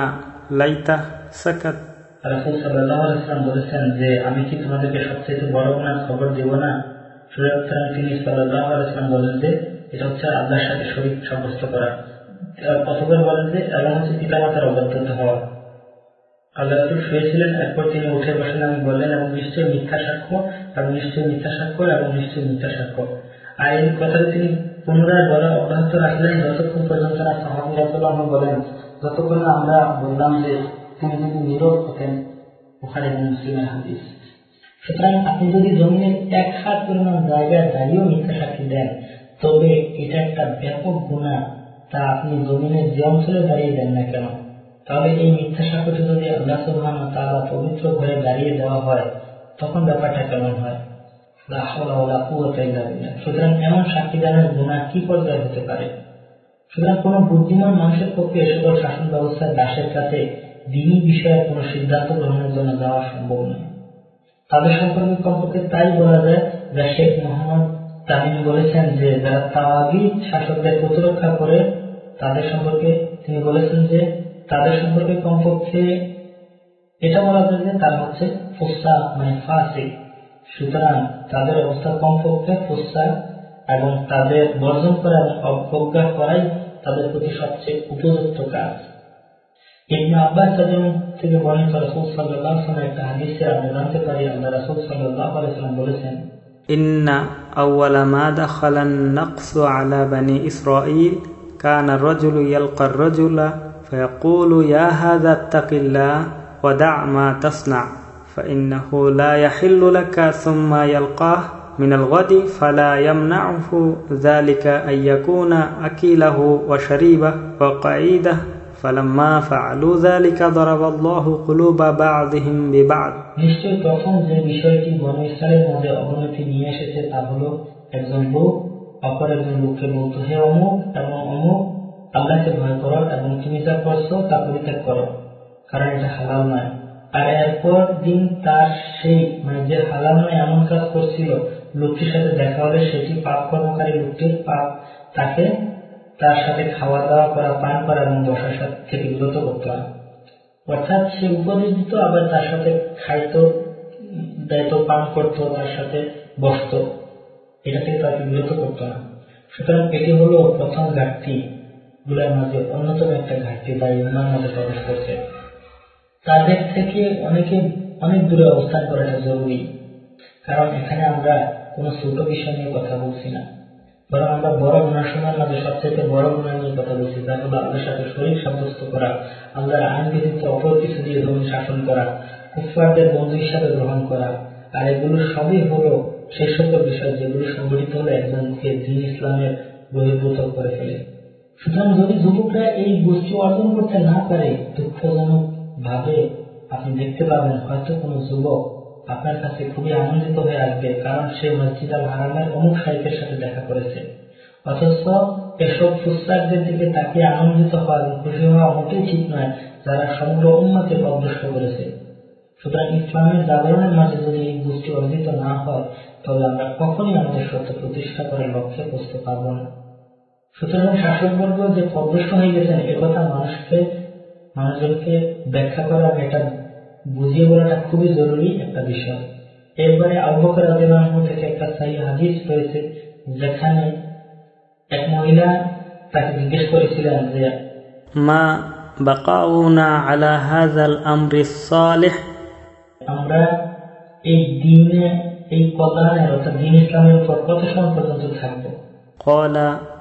ليته سكت রাসুল সাল্লাহ আলাইসালাম বলেছেন যে আমি কি তোমাদেরকে সবচেয়ে বড় গুণার খবর দেব না সুতরাং তিনি সাল্লাহ আলাইসালাম বলেন যে এটা হচ্ছে আল্লাহর সাথে শরীর সাব্যস্ত করা। অথবা বলেন যে এবং হচ্ছে পিতামাতার অবাধ্যতা হওয়া। আল্লাহ রসুল শুয়েছিলেন, এরপর তিনি উঠে বসেন আমি বললেন, এবং নিশ্চয়ই মিথ্যা সাক্ষ্য, এবং নিশ্চয়ই মিথ্যা সাক্ষ্য, এবং নিশ্চয়ই মিথ্যা সাক্ষ্য। আর এই কথাটা তিনি পুনরায় বলা অব্যাহত রাখলেন, যতক্ষণ পর্যন্ত না সাহাবিরাতুল্লাহ বলেন যতক্ষণ আমরা বললাম যে তিনি যদি নীরব হতেন ওখানে মুসলিমের হাদিস। সুতরাং আপনি যদি জমিনের এক হাত পরিমাণ জায়গায় দাঁড়িয়েও মিথ্যা সাক্ষী দেন তবে এটা একটা ব্যাপক গুণা তা আপনি জমিনের যে অঞ্চলে দাঁড়িয়ে দেন না কেন? তাহলে এই মিথ্যা সাক্ষ্যটি যদি আল্লাহ সুবহান তাআলা পবিত্র ঘরে দাঁড়িয়ে দেওয়া হয়, তখন ব্যাপারটা কেমন হয়? সুতরাং এমন গুণা কি পর্যায়ে হতে পারে? সুতরাং কোন বুদ্ধিমান মানুষের পক্ষে এ শাসন ব্যবস্থার দাসের কাছে দিনী বিষয়ে কোন সিদ্ধান্ত গ্রহণের জন্য যাওয়া সম্ভব নয়। তাদের সম্পর্কে কমপক্ষে তাই বলা যায় যা শেখ মোহাম্মদ তামিম বলেছেন যে, যারা তাওয়াগি শাসকদের প্রতিরক্ষা করে, তাদের সম্পর্কে তিনি বলেছেন যে, তাদের সম্পর্কে কমপক্ষে এটা বলা যায় যে তারা হচ্ছে ফোসা মানে ফাসিক। সুতরাং তাদের অবস্থা কমপক্ষে ফোসা এবং তাদের বর্জন করা এবং অবজ্ঞা করাই তাদের প্রতি সবচেয়ে উপযুক্ত কাজ। ইবনে আব্বাস থেকে বর্ণিত রাসূল আলাইহি একটা হাদিসে আমরা জানতে পারি, আল্লাহ রাসূল সাল্লাল্লাহু আলাইহি ওয়াসাল্লাম বলেছেন إن أول ما دخل النقص على بني إسرائيل كان الرجل يلقى الرجل فيقول يا هذا اتق الله ودع ما تصنع فإنه لا يحل لك ثم يلقاه من الغد فلا يمنعه ذلك أن يكون أكيله وشريبه وقعيده. নিশ্চয় তখন যে বিষয়টি মধ্যে অবনতি নিয়ে এসেছে তা হলো একজন অমুক এবং অমুক ভয় করো এবং তা কারণ এটা হালাল নয়। আর এরপর দিন তার সেই মানে যে হালাল নয় এমন কাজ করছিল, লোকটির সাথে দেখা হলে সেটি পাপ কর্মকারী লোকটির পাপ, তাকে তার সাথে খাওয়া দাওয়া করা, পান করা এবং বসার সাথে থেকে বিরত করতে হয়। অর্থাৎ সে উপদেশ দিত আবার তার সাথে খাইতো দায়িত্ব পান করতো, তার সাথে বসত। এটা থেকে তাকে বিরত করতো না সুতরাং এটি হলো প্রথম ঘাটতি। গুলোর মাঝে অন্যতম একটা ঘাটতি যা ইমার মাঝে প্রবেশ করছে। তাদের থেকে অনেকে অনেক দূরে অবস্থান করাটা জরুরি। কারণ এখানে আমরা কোনো ছোট বিষয় নিয়ে কথা বলছি না। বরং আমরা বড় গুণাশোনার মাঝে সবচেয়ে বড় গুণা নিয়ে কথা বলছি যা হলো আল্লাহর সাথে শরীর সাব্যস্ত করা, আল্লাহর আইন বিধিত অপর কিছু দিয়ে ধর্ম শাসন করা কুফারদের বন্ধু হিসাবে গ্রহণ করা, আর এগুলো সবই হলো সেই সকল বিষয় যেগুলো সংগঠিত হলে একজনকে দিন ইসলামের বহির্ভূত করে ফেলে। সুতরাং যদি যুবকরা এই গোষ্ঠী অর্জন করতে না পারে দুঃখজনক ভাবে আপনি দেখতে পাবেন হয়তো কোনো যুবক আপনার কাছে খুবই আনন্দিত হয়ে আসবে, কারণ সে মসজিদ আল হারামের অমুক সাহিত্যের সাথে দেখা করেছে। অথচ এসব ফুসরাকদের দিকে তাকে আনন্দিত হওয়া এবং খুশি হওয়া মোটেই ঠিক নয়, যারা সমগ্র উন্মতে পদভ্রষ্ট করেছে। সুতরাং ইসলামের জাগরণের মাঝে যদি এই গোষ্ঠী অর্জিত না হয়, তবে আমরা কখনই আমাদের সত্য প্রতিষ্ঠা করার লক্ষ্যে পৌঁছতে পারব না। সুতরাং শাসকবর্গ যে পদভ্রষ্ট হয়ে গেছেন একথা মানুষকে, মানুষজনকে ব্যাখ্যা করা, এটা বুঝিয়ে বলাটা খুবই জরুরি একটা বিষয় এরপরে আবহাওয়ার আদিবাহ থেকে একটা সাহি হাদিস রয়েছে যেখানে এক মহিলা তাকে জিজ্ঞেস করেছিলেন যে ما بقاؤنا على هذا الأمر الصالح আমরা এই দিনে এই কল্যাণের অর্থাৎ দিন ইসলামের উপর কত সময় পর্যন্ত থাকবো قال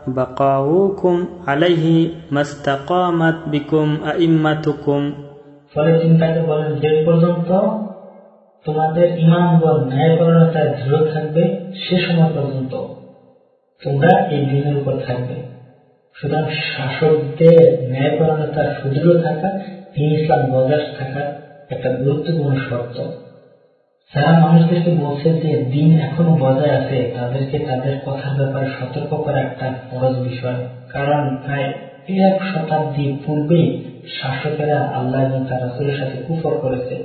بقاؤكم عليه ما استقامت بكم أئمتكم ফলে তিনি তাকে বলেন, যে পর্যন্ত তোমাদের ইমামগণ ন্যায়পরণতায় দৃঢ় থাকবে, সে সময় পর্যন্ত তোমরা এই দিনের উপর থাকবে। সুতরাং শাসকদের ন্যায়পরণতার সুদৃঢ় থাকা দিন ইসলাম বজায় থাকার একটা গুরুত্বপূর্ণ শর্ত। যারা মানুষদেরকে বলছে যে দিন এখনও বজায় আছে, তাদেরকে তাদের কথার ব্যাপারে সতর্ক করা একটা ফরজ বিষয়। কারণ প্রায় এক শতাব্দী পূর্বেই শাসকেরা আল্লাহ এবং তার রাসুলের সাথে কুফর করেছে।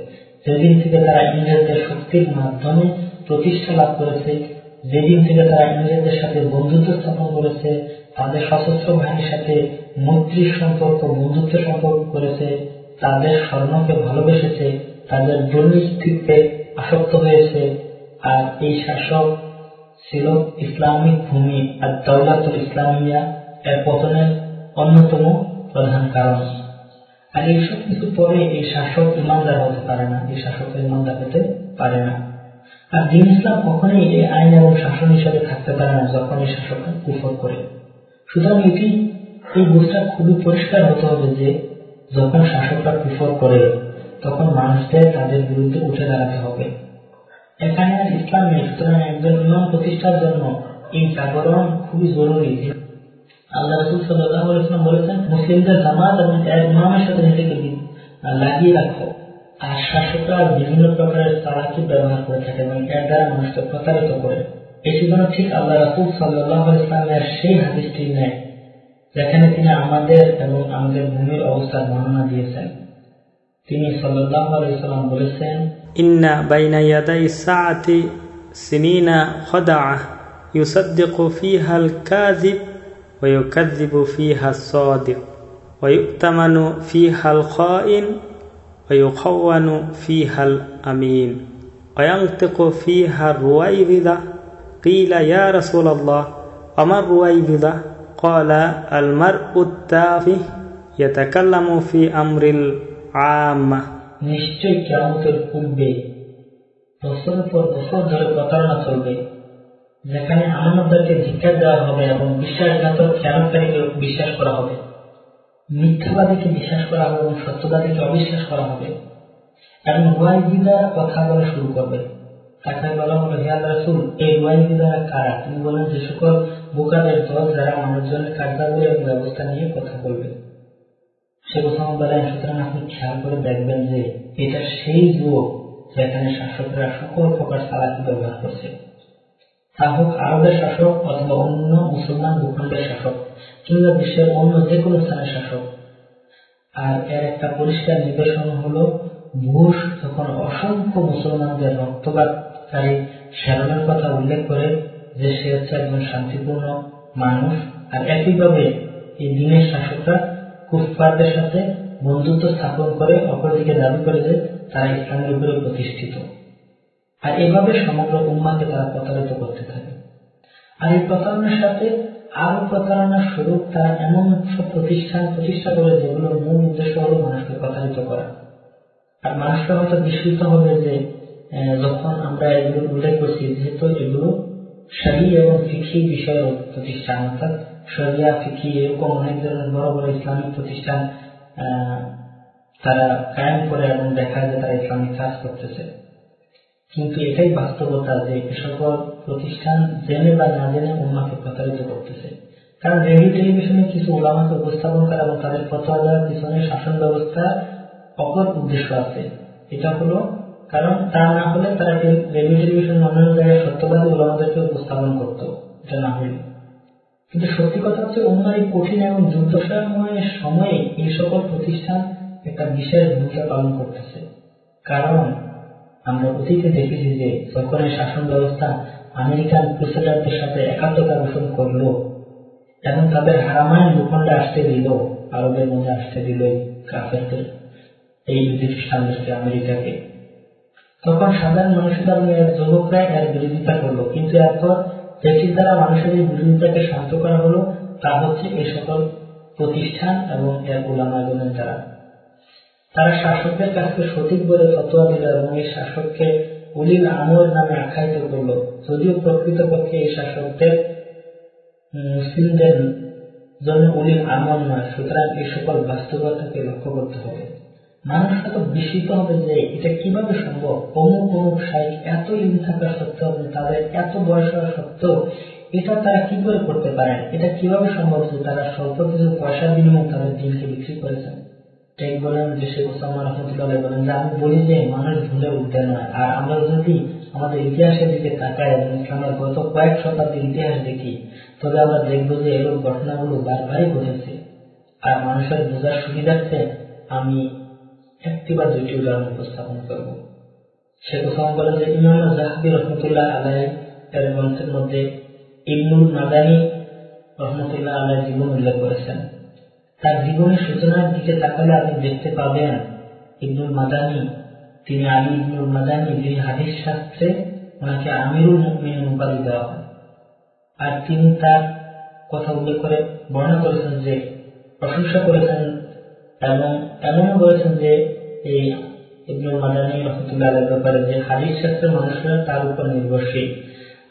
যেদিন থেকে তারা ইংরেজদের শক্তির মাধ্যমে প্রতিষ্ঠা লাভ করেছে, যেদিন থেকে তারা ইংরেজদের সাথে বন্ধুত্ব স্থাপন করেছে, তাদের সশস্ত্র বাহিনীর সাথে মৈত্রীর সম্পর্ক, বন্ধুত্ব সম্পর্ক করেছে, তাদের স্বর্ণকে ভালোবেসেছে, তাদের দুর্নীতিতে আসক্ত হয়েছে। আর এই শাসক ছিল ইসলামিক ভূমি আর দৌলাতুল ইসলামিয়া এর পতনের অন্যতম প্রধান কারণ। আর এইসব কিছু পরে এই শাসক ইমানদার হতে পারে না, এই শাসক ইমানদার হতে পারে না। আর দিন ইসলাম কখনোই এই আইন এবং শাসন হিসাবে থাকতে পারে না যখন এই শাসকরা কুফর করে। সুতরাং এটি, এই বুঝটা খুবই পরিষ্কার হতে হবে যে, যখন শাসকরা কুফর করে, তখন মানুষদের তাদের বিরুদ্ধে উঠে দাঁড়াতে হবে। এখানে আর ইসলাম নেই, সুতরাং একজন ইমাম প্রতিষ্ঠার জন্য এই জাগরণ খুবই জরুরি। আল্লাহ রসুল বলেছেন, মুসলিমদের নামাজ এবং এক ইমামের আর শাসকরা বিভিন্ন প্রকারের তালাকি ব্যবহার করে এবং এর দ্বারা মানুষকে ঠিক আল্লাহ রাসুল সাল্লাহ ইসলামের যেখানে তিনি আমাদের এবং আমাদের ভূমির অবস্থার বর্ণনা দিয়েছেন। তিনি সাল্লাহ আলাইসাল্লাম বলেছেন, ইন্না বাইনা ইয়াদাই সাআতি সিনিনা খদাআ ইউসাদ্দিকু ফিহা আল কাযিব ويكذب فيها الصادق ويؤتمن فيها الخائن ويخون فيها الأمين. وينطق فيها الرويبضة قيل يا رسول الله وما الرويبضة قال المرء التافه يتكلم في أمر العامة. निश्चय क्या उतर कुब्बे तो सब पर যেখানে আমানতদারকে ধিক্ষার দেওয়া হবে এবং বিশ্বাসঘাতক খেয়ালকারীকে বিশ্বাস করা হবে, মিথ্যাবাদীকে বিশ্বাস করা হবে এবং সত্যবাদীকে অবিশ্বাস করা হবে, এবং ওয়াইজিদারা কথা বলা শুরু করবে। তাকে বলা হলো হিয়াল রাসুল, এই ওয়াইজিদারা কারা? তিনি বলেন যে, সকল বোকাদের দল যারা মানুষজনের কার্যাবলী এবং ব্যবস্থা নিয়ে কথা বলবে। সে ওসামা বলেন, সুতরাং আপনি খেয়াল করে দেখবেন যে, এটা সেই যুগ যেখানে শাসকরা সকল প্রকার চালাকি ব্যবহার করছে। তা হোক আরবের শাসক অথবা অন্য মুসলমান ভূখণ্ডের শাসক কিংবা বিশ্বের অন্য যে কোনো স্থানের শাসক। আর এর একটা পরিষ্কার নিদর্শন হলো, বুশ যখন অসংখ্য মুসলমানদের রক্তপাতকারী শ্যারণের কথা উল্লেখ করে যে সে হচ্ছে একজন শান্তিপূর্ণ মানুষ, আর একইভাবে এই দিনের শাসকরা কুফফারদের সাথে বন্ধুত্ব স্থাপন করে, অপরদিকে দাবি করে যে তারা ইসলামের উপরে প্রতিষ্ঠিত। আর এভাবে সমগ্র উম্মাকে তারা প্রতারিত করতে থাকে। আর এই প্রতারণার সাথে আরও প্রতারণার স্বরূপ তারা এমন সব প্রতিষ্ঠান প্রতিষ্ঠা করে যেগুলোর মূল উদ্দেশ্য হলো মানুষকে প্রতারিত করা। আর মানুষরা হয়তো বিস্মিত হবে যে যখন আমরা এগুলো উল্লেখ করছি, যেহেতু এগুলো সাহি এবং ফিখি বিষয়ের প্রতিষ্ঠান, অর্থাৎ সরিয়া ফিকি এরকম অনেক ধরনের বড় বড় ইসলামিক প্রতিষ্ঠান তারা কায়েম করে এবং দেখা যায় তারা ইসলামিক কাজ করতেছে। কিন্তু এটাই বাস্তবতা যে সকল প্রতিষ্ঠান জেনে বা না জেনে উন্মাকে প্রতারিত করতেছে। কারণ রেডিও টেলিভিশনে কিছু ওলামাকে উপস্থাপন করা এবং তাদের ফতোয়া দেওয়ার পিছনে শাসন ব্যবস্থা অপর উদ্দেশ্য আছে। এটা হলো, কারণ তা না হলে তারা রেডিও টেলিভিশন অন্যান্য জায়গায় সত্যবাদী ওলামাদেরকে উপস্থাপন করতো। এটা না হলে। কিন্তু সত্যি কথা হচ্ছে, অন্য এই কঠিন এবং দুর্দশাময় সময়ে এই সকল প্রতিষ্ঠান একটা বিশেষ ভূমিকা পালন করতেছে। কারণ আমরা অতীতে দেখেছি যে যখন এই শাসন ব্যবস্থা আমেরিকান ক্রুসেডারদের সাথে একাত্মতা পোষণ করল এবং তাদের হারামায়ন ভূখণ্ডে আসতে দিল, আরবের মধ্যে আসতে দিল কাফেরদের, এই খ্রিস্টানদেরকে আমেরিকাকে। তখন সাধারণ মানুষেরা যুবকরা এর বিরোধিতা করল, কিন্তু এরপর যেটির দ্বারা মানুষের এই বিরোধিতাকে শান্ত করা হলো, তা হচ্ছে এই সকল প্রতিষ্ঠান এবং এর উলামাগণের দ্বারা। তারা শাসকের কাছে সঠিক বলে ফতোয়া দিল এবং এই শাসককে উলিল আমর নামে আখ্যায়িত করল। যদিও প্রকৃতপক্ষে এই শাসকদের মুসলিমদের জন্য উলিল আমল নয়, সুতরাং এই সকল বাস্তবতাকে লক্ষ্য করতে হবে। মানুষ এত বিস্মিত হবে যে এটা কীভাবে সম্ভব? অমুক অমুক সাইক এত ইন থাকা সত্ত্বেও এবং তাদের এত বয়স হওয়া সত্ত্বেও এটা তারা কি করে করতে পারেন? এটা কীভাবে সম্ভব যে তারা স্বল্প কিছু পয়সার বিনিময়ে তাদের দিনকে বিক্রি করেছেন? টেক বলেন যে শেখ ওসামা রহমতুল্লাহ বলেন, যে আমি বলি যে মানুষ ভুলে উঠতে নয় আর আমরা যদি আমাদের ইতিহাসের দিকে তাকাই, এবং ইসলামের গত কয়েক শতাব্দীর ইতিহাস দেখি, তবে আমরা দেখব যে এরূপ ঘটনাগুলো বারবারই ঘটেছে। আর মানুষের বোঝার সুবিধার্থে আমি একটি বা দুইটি উদাহরণ উপস্থাপন করব। শেখ ওসামা বলেন যে, ইমাম জাহাবি রহমতুল্লাহ আলাই এর গ্রন্থের মধ্যে ইবনুল মাদানী রহমতুল্লাহ আলাই জীবন উল্লেখ করেছেন। তার জীবনের সূচনার দিকে তাকালে আপনি দেখতে পাবেন ইবনুল মাদানি। তিনি আলী ইবনুল মাদানি যিনি হাদিস শাস্ত্রে ওনাকে আমিরুল মুমিনিন উপাধি দেওয়া হয়। আর তিনি তার কথা উল্লেখ করে বর্ণনা করেছেন যে, প্রশংসা করেছেন এবং এমনও বলেছেন যে, এই ইবনুল মাদানি রহমতুল্লাহ আলের ব্যাপারে যে হাদিস শাস্ত্রের মানুষরা তার উপর নির্ভরশীল।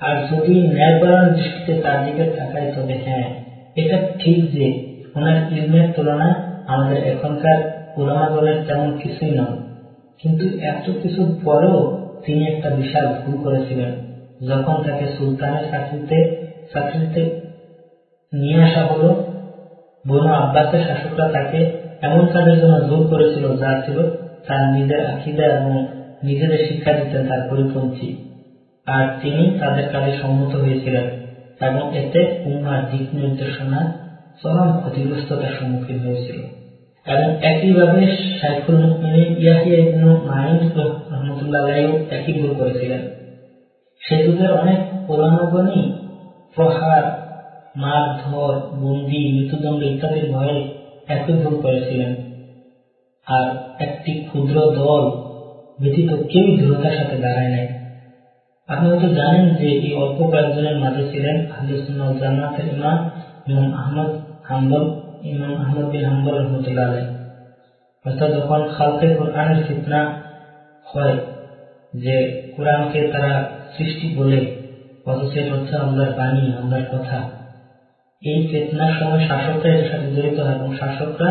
আর যদি ন্যায়পরায়ণ দৃষ্টিতে তার দিকে তাকায় তবে হ্যাঁ এটা ঠিক যে ওনার ইলমের তুলনায় আমাদের এখনকার পুরামাগণের তেমন কিছুই নয়। কিন্তু এত কিছু পরেও তিনি একটা বিশাল ভুল করেছিলেন। যখন তাকে সুলতানের চাকরিতে চাকরিতে নিয়ে আসা হলো, বনু আব্বাসের শাসকরা তাকে এমন কাজের জন্য জোর করেছিল যা ছিল তার নিজের আকিদা এবং নিজেদের শিক্ষা দিতেন তার পরিপন্থী। আর তিনি তাদের কাজে সম্মত হয়েছিলেন এবং এতে উম্মার দিক নির্দেশনা চরম ক্ষতিগ্রস্ততার সম্মুখীন হয়েছিল। এবং একইভাবে সাইফুল মুকমিনী ইয়াহিয়া ইবনু মাইন রহমতুল্লাহ একই ভুল করেছিলেন। সে যুগের অনেক পুরাণগণই প্রহার, মারধর, বন্দি, মৃত্যুদণ্ড ইত্যাদির ভয়ে একই ভুল করেছিলেন। আর একটি ক্ষুদ্র দল ব্যতীত কেউই দৃঢ়তার সাথে দাঁড়ায় নাই। আপনি হয়তো জানেন যে এই অল্প কয়েকজনের মাঝে ছিলেন আহলুসুন্নাল জান্নাতের ইমাম ইমাম আহমদ হাম্বল ইমাম আহমদ বিন হাম্বল রহমতুল্লাহ আলাই অর্থাৎ যখন খালতে কোরআনের ফিতনা হয়, যে কোরআনকে তারা সৃষ্টি বলে, অথচ এটা হচ্ছে আল্লাহর বাণী আল্লাহর কথা, এই ফেতনার সময় শাসকরা এটার সাথে জড়িত হয় এবং শাসকরা,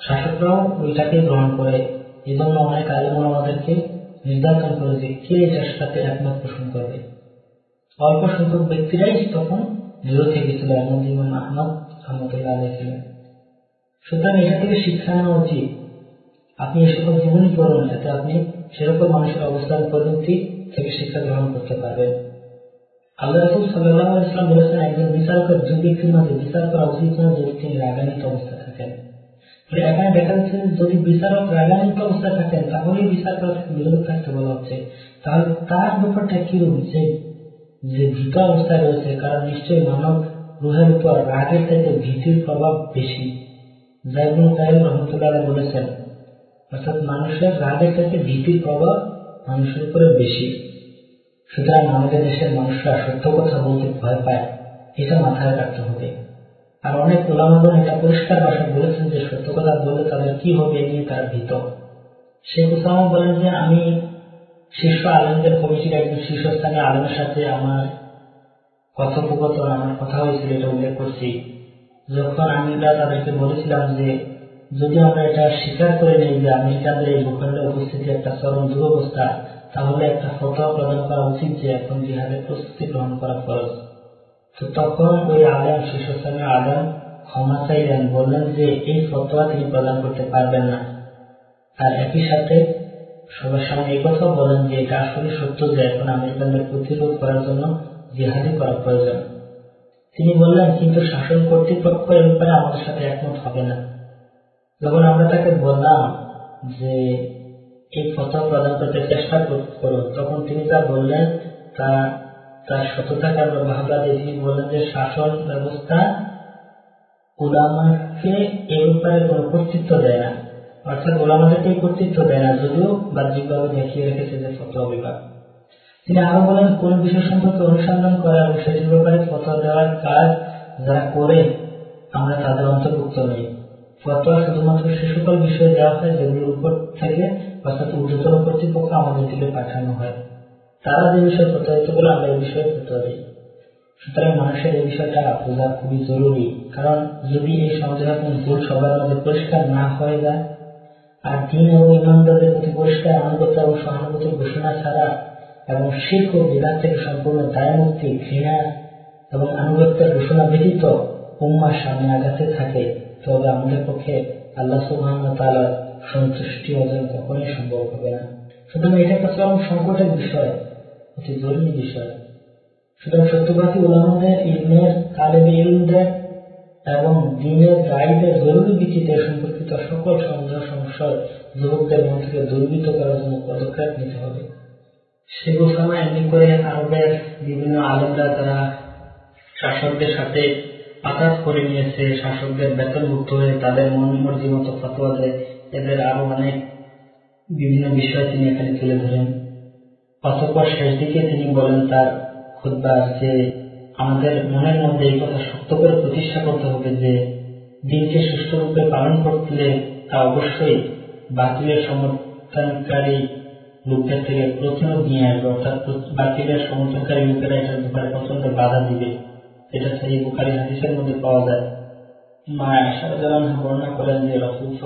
শাসকরাও ওইটাকে গ্রহণ করে। এই জন্য অনেক আলেম আমাদেরকে নির্ধারণ করে যে কে এটার সাথে একমত পোষণ করবে। অল্প সংখ্যক ব্যক্তিরাই তখন দৃঢ় থেকেছিল এমন ইমাম আহমদ সুতরাং এটা থেকে শিক্ষা নেওয়া উচিত। আপনি এ সকল জীবনই করুন এতে আপনি সেরকম মানুষের অবস্থান পরিণতি থেকে শিক্ষা গ্রহণ করতে পারবেন। আল্লাহ রসুল সাল্লাহ ইসলাম বলেছেন একজন বিচারকের ব্যক্তির মাঝে বিচার করা উচিত নয় যদি তিনি অবস্থা থাকেন। এখানে দেখা যাচ্ছে যদি বিচারক রাগান্বিত অবস্থায় থাকেন, তাহলেই বিচার করা থেকে বিরত থাকতে বলা হচ্ছে। তাহলে তার ব্যাপারটা কি যে যে ভীত অবস্থায় রয়েছে, কারণ নিশ্চয়ই মানব রুহের উপর রাগের থেকে ভীতির প্রভাব বেশি জাইবুল কাইম রহমতুল্লাহ বলেছেন, অর্থাৎ মানুষের রাগের থেকে ভীতির প্রভাব মানুষের উপরে বেশি। সুতরাং আমাদের দেশের মানুষরা সত্য কথা বলতে ভয় পায়, এটা মাথায় রাখতে হবে। আর অনেক ওলামাগণ এটা পরিষ্কার ভাষায় বলেছেন যে সত্য কথা বললে তাদের কি হবে নিয়ে তারা ভীত। শেখ উসামা বলেন যে, আমি শীর্ষ আলমদের কমিটির একজন শীর্ষস্থানীয় আলমের সাথে আমার কথোপকথন আমার কথা হয়েছিল এটা উল্লেখ করছি। যখন আমি তাদেরকে বলেছিলাম যে, যদি আমরা এটা স্বীকার করে নিই যে আমেরিকানদের এই ভূখণ্ডে উপস্থিতি একটা চরম দুরবস্থা, তাহলে একটা ফটোয়া প্রদান করা উচিত যে এখন জিহাদের প্রস্তুতি গ্রহণ করা ফরজ। তো তখন ওই আলেম শীর্ষস্থানীয় আলেম ক্ষমা চাইলেন, বললেন যে এই ফতোয়া তিনি প্রদান করতে পারবেন না। আর একই সাথে সবার সামনে এই কথাও বলেন যে, এটা আসলে সত্য যে এখন আমেরিকানদের প্রতিরোধ করার জন্য জিহাদি করা প্রয়োজন। তিনি বললেন, কিন্তু শাসন কর্তৃপক্ষ এ ব্যাপারে আমাদের সাথে একমত হবে না। যখন আমরা তাকে বললাম যে, এই ফতোয়া প্রদান করতে চেষ্টা করুন তখন তিনি তা বললেন, তা, তার সততাকে আমরা ভাবলা দিয়ে তিনি বললেন যে, শাসন ব্যবস্থা ওলামাকে এ ব্যাপারে কোনো কর্তৃত্ব দেয় না। অর্থাৎ ওলামাদেরকে কর্তৃত্ব দেয় না, যদিও বাহ্যিকভাবে দেখিয়ে রেখেছে যে, ফতোয়া বিভাগ। তিনি আরও বলেন, কোন বিষয় সম্পর্কে অনুসন্ধান করা এবং সেটির ব্যাপারে ফতোয়া দেওয়ার কাজ যারা করে, আমরা তাদের অন্তর্ভুক্ত নই। ফতোয়া শুধুমাত্র সে সকল বিষয়ে দেওয়া হয় যেগুলোর উপর থেকে, অর্থাৎ ঊর্ধ্বতন কর্তৃপক্ষ আমাদের দিকে পাঠানো হয়। তারা যে বিষয়ে প্রতারিত করে আমরা এই বিষয়ে ফতোয়া দিই। সুতরাং মানুষের এই বিষয়টা বোঝা খুবই জরুরি। কারণ যদি এই সমাজের কোন ভুল সবার মধ্যে পরিষ্কার না হয়ে যায়, আর দিন এবং ইমানদারদের প্রতি পরিষ্কার আনুগত্য এবং সহানুভূতির ঘোষণা ছাড়া এবং শিল্প বিধান থেকে সম্পূর্ণ দায়মুক্তি ঘৃণা এবং আনুগত্যের ঘোষণা ব্যতীত উম্মার সামনে আগাতে থাকে, তবে আমাদের পক্ষে আল্লাহ সুবাহ তালার সন্তুষ্টি অর্জন কখনোই সম্ভব হবে না। সুতরাং এটা একটা চরম সংকটের বিষয়, অতি জরুরি বিষয়। সুতরাং সত্যবাদী ওলামাদের ইলমের, তালেবে ইলমদের এবং দিনের গাইডের জরুরি ভিত্তিতে সম্পর্কিত সকল সন্দেহ সংশয় যুবকদের মন থেকে দুর্বৃত করার জন্য পদক্ষেপ নিতে হবে। এমনি করে বিভিন্ন তারা শাসকদের সাথে করে নিয়েছে, শাসকদের বেতনভুক্ত হয়ে তাদের মতো ফতোয়া দেয়। এদের আরও অনেক বিভিন্ন বিষয় তিনি এখানে তুলে ধরেন। অতঃপর শেষ দিকে তিনি বলেন তার খুদ্া যে আমাদের মনের মধ্যে এই কথা শক্ত করে প্রতিষ্ঠা করতে হবে যে দিনকে সুষ্ঠুরূপে পালন করলে তা অবশ্যই বাতিলের সমর্থনকারী লোকদের থেকে প্রতিরোধ নিয়ে আসবে, অর্থাৎ বাতিলের সমর্থনকারী লোকেরা এটার ব্যাপারে প্রচণ্ড বাধা দিবে। এটা সেই বুখারি হাদিসের মধ্যে পাওয়া যায়। মা বর্ণনা করেন যে রসুল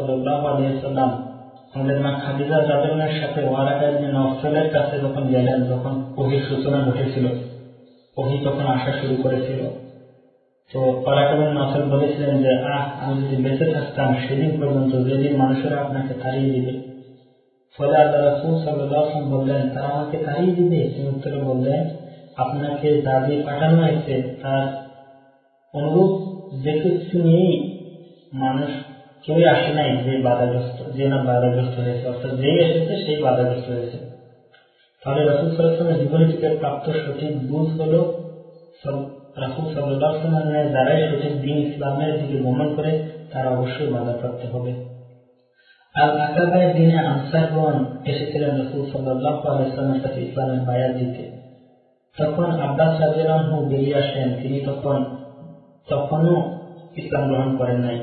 আমাদের মা খাদিজা সাথে নফসলের কাছে যখন গেলেন, যখন সূচনা ঘটেছিল, ওহি তখন আসা শুরু করেছিল। তো নফসল বলেছিলেন যে, আহ, আমি যদি বেঁচে থাকতাম, সেদিন পর্যন্ত যেদিন মানুষেরা আপনাকে তাড়িয়ে দিবে ফলে আল্লাহ রসুল সাল্লাম বললেন তারা আমাকে তাড়িয়ে দিবে উত্তরে বললেন, আপনাকে পাঠানো হয়েছে, তার অনুরূপ মানুষ কেউই আসে নাই যে বাধাগ্রস্ত, যে না বাধাগ্রস্ত হয়েছে, অর্থাৎ যেই এসেছে সেই বাধাগ্রস্ত হয়েছে। তাহলে রসুল সাল্লামের জীবনী থেকে প্রাপ্ত সঠিক বুঝ হল রাসুল সাল্লামের যারাই সঠিক দিন ইসলামের দিকে ভ্রমণ করে, তারা অবশ্যই বাধাপ্রাপ্ত হবে। দিতে। তখন তখন গ্রহণ নাই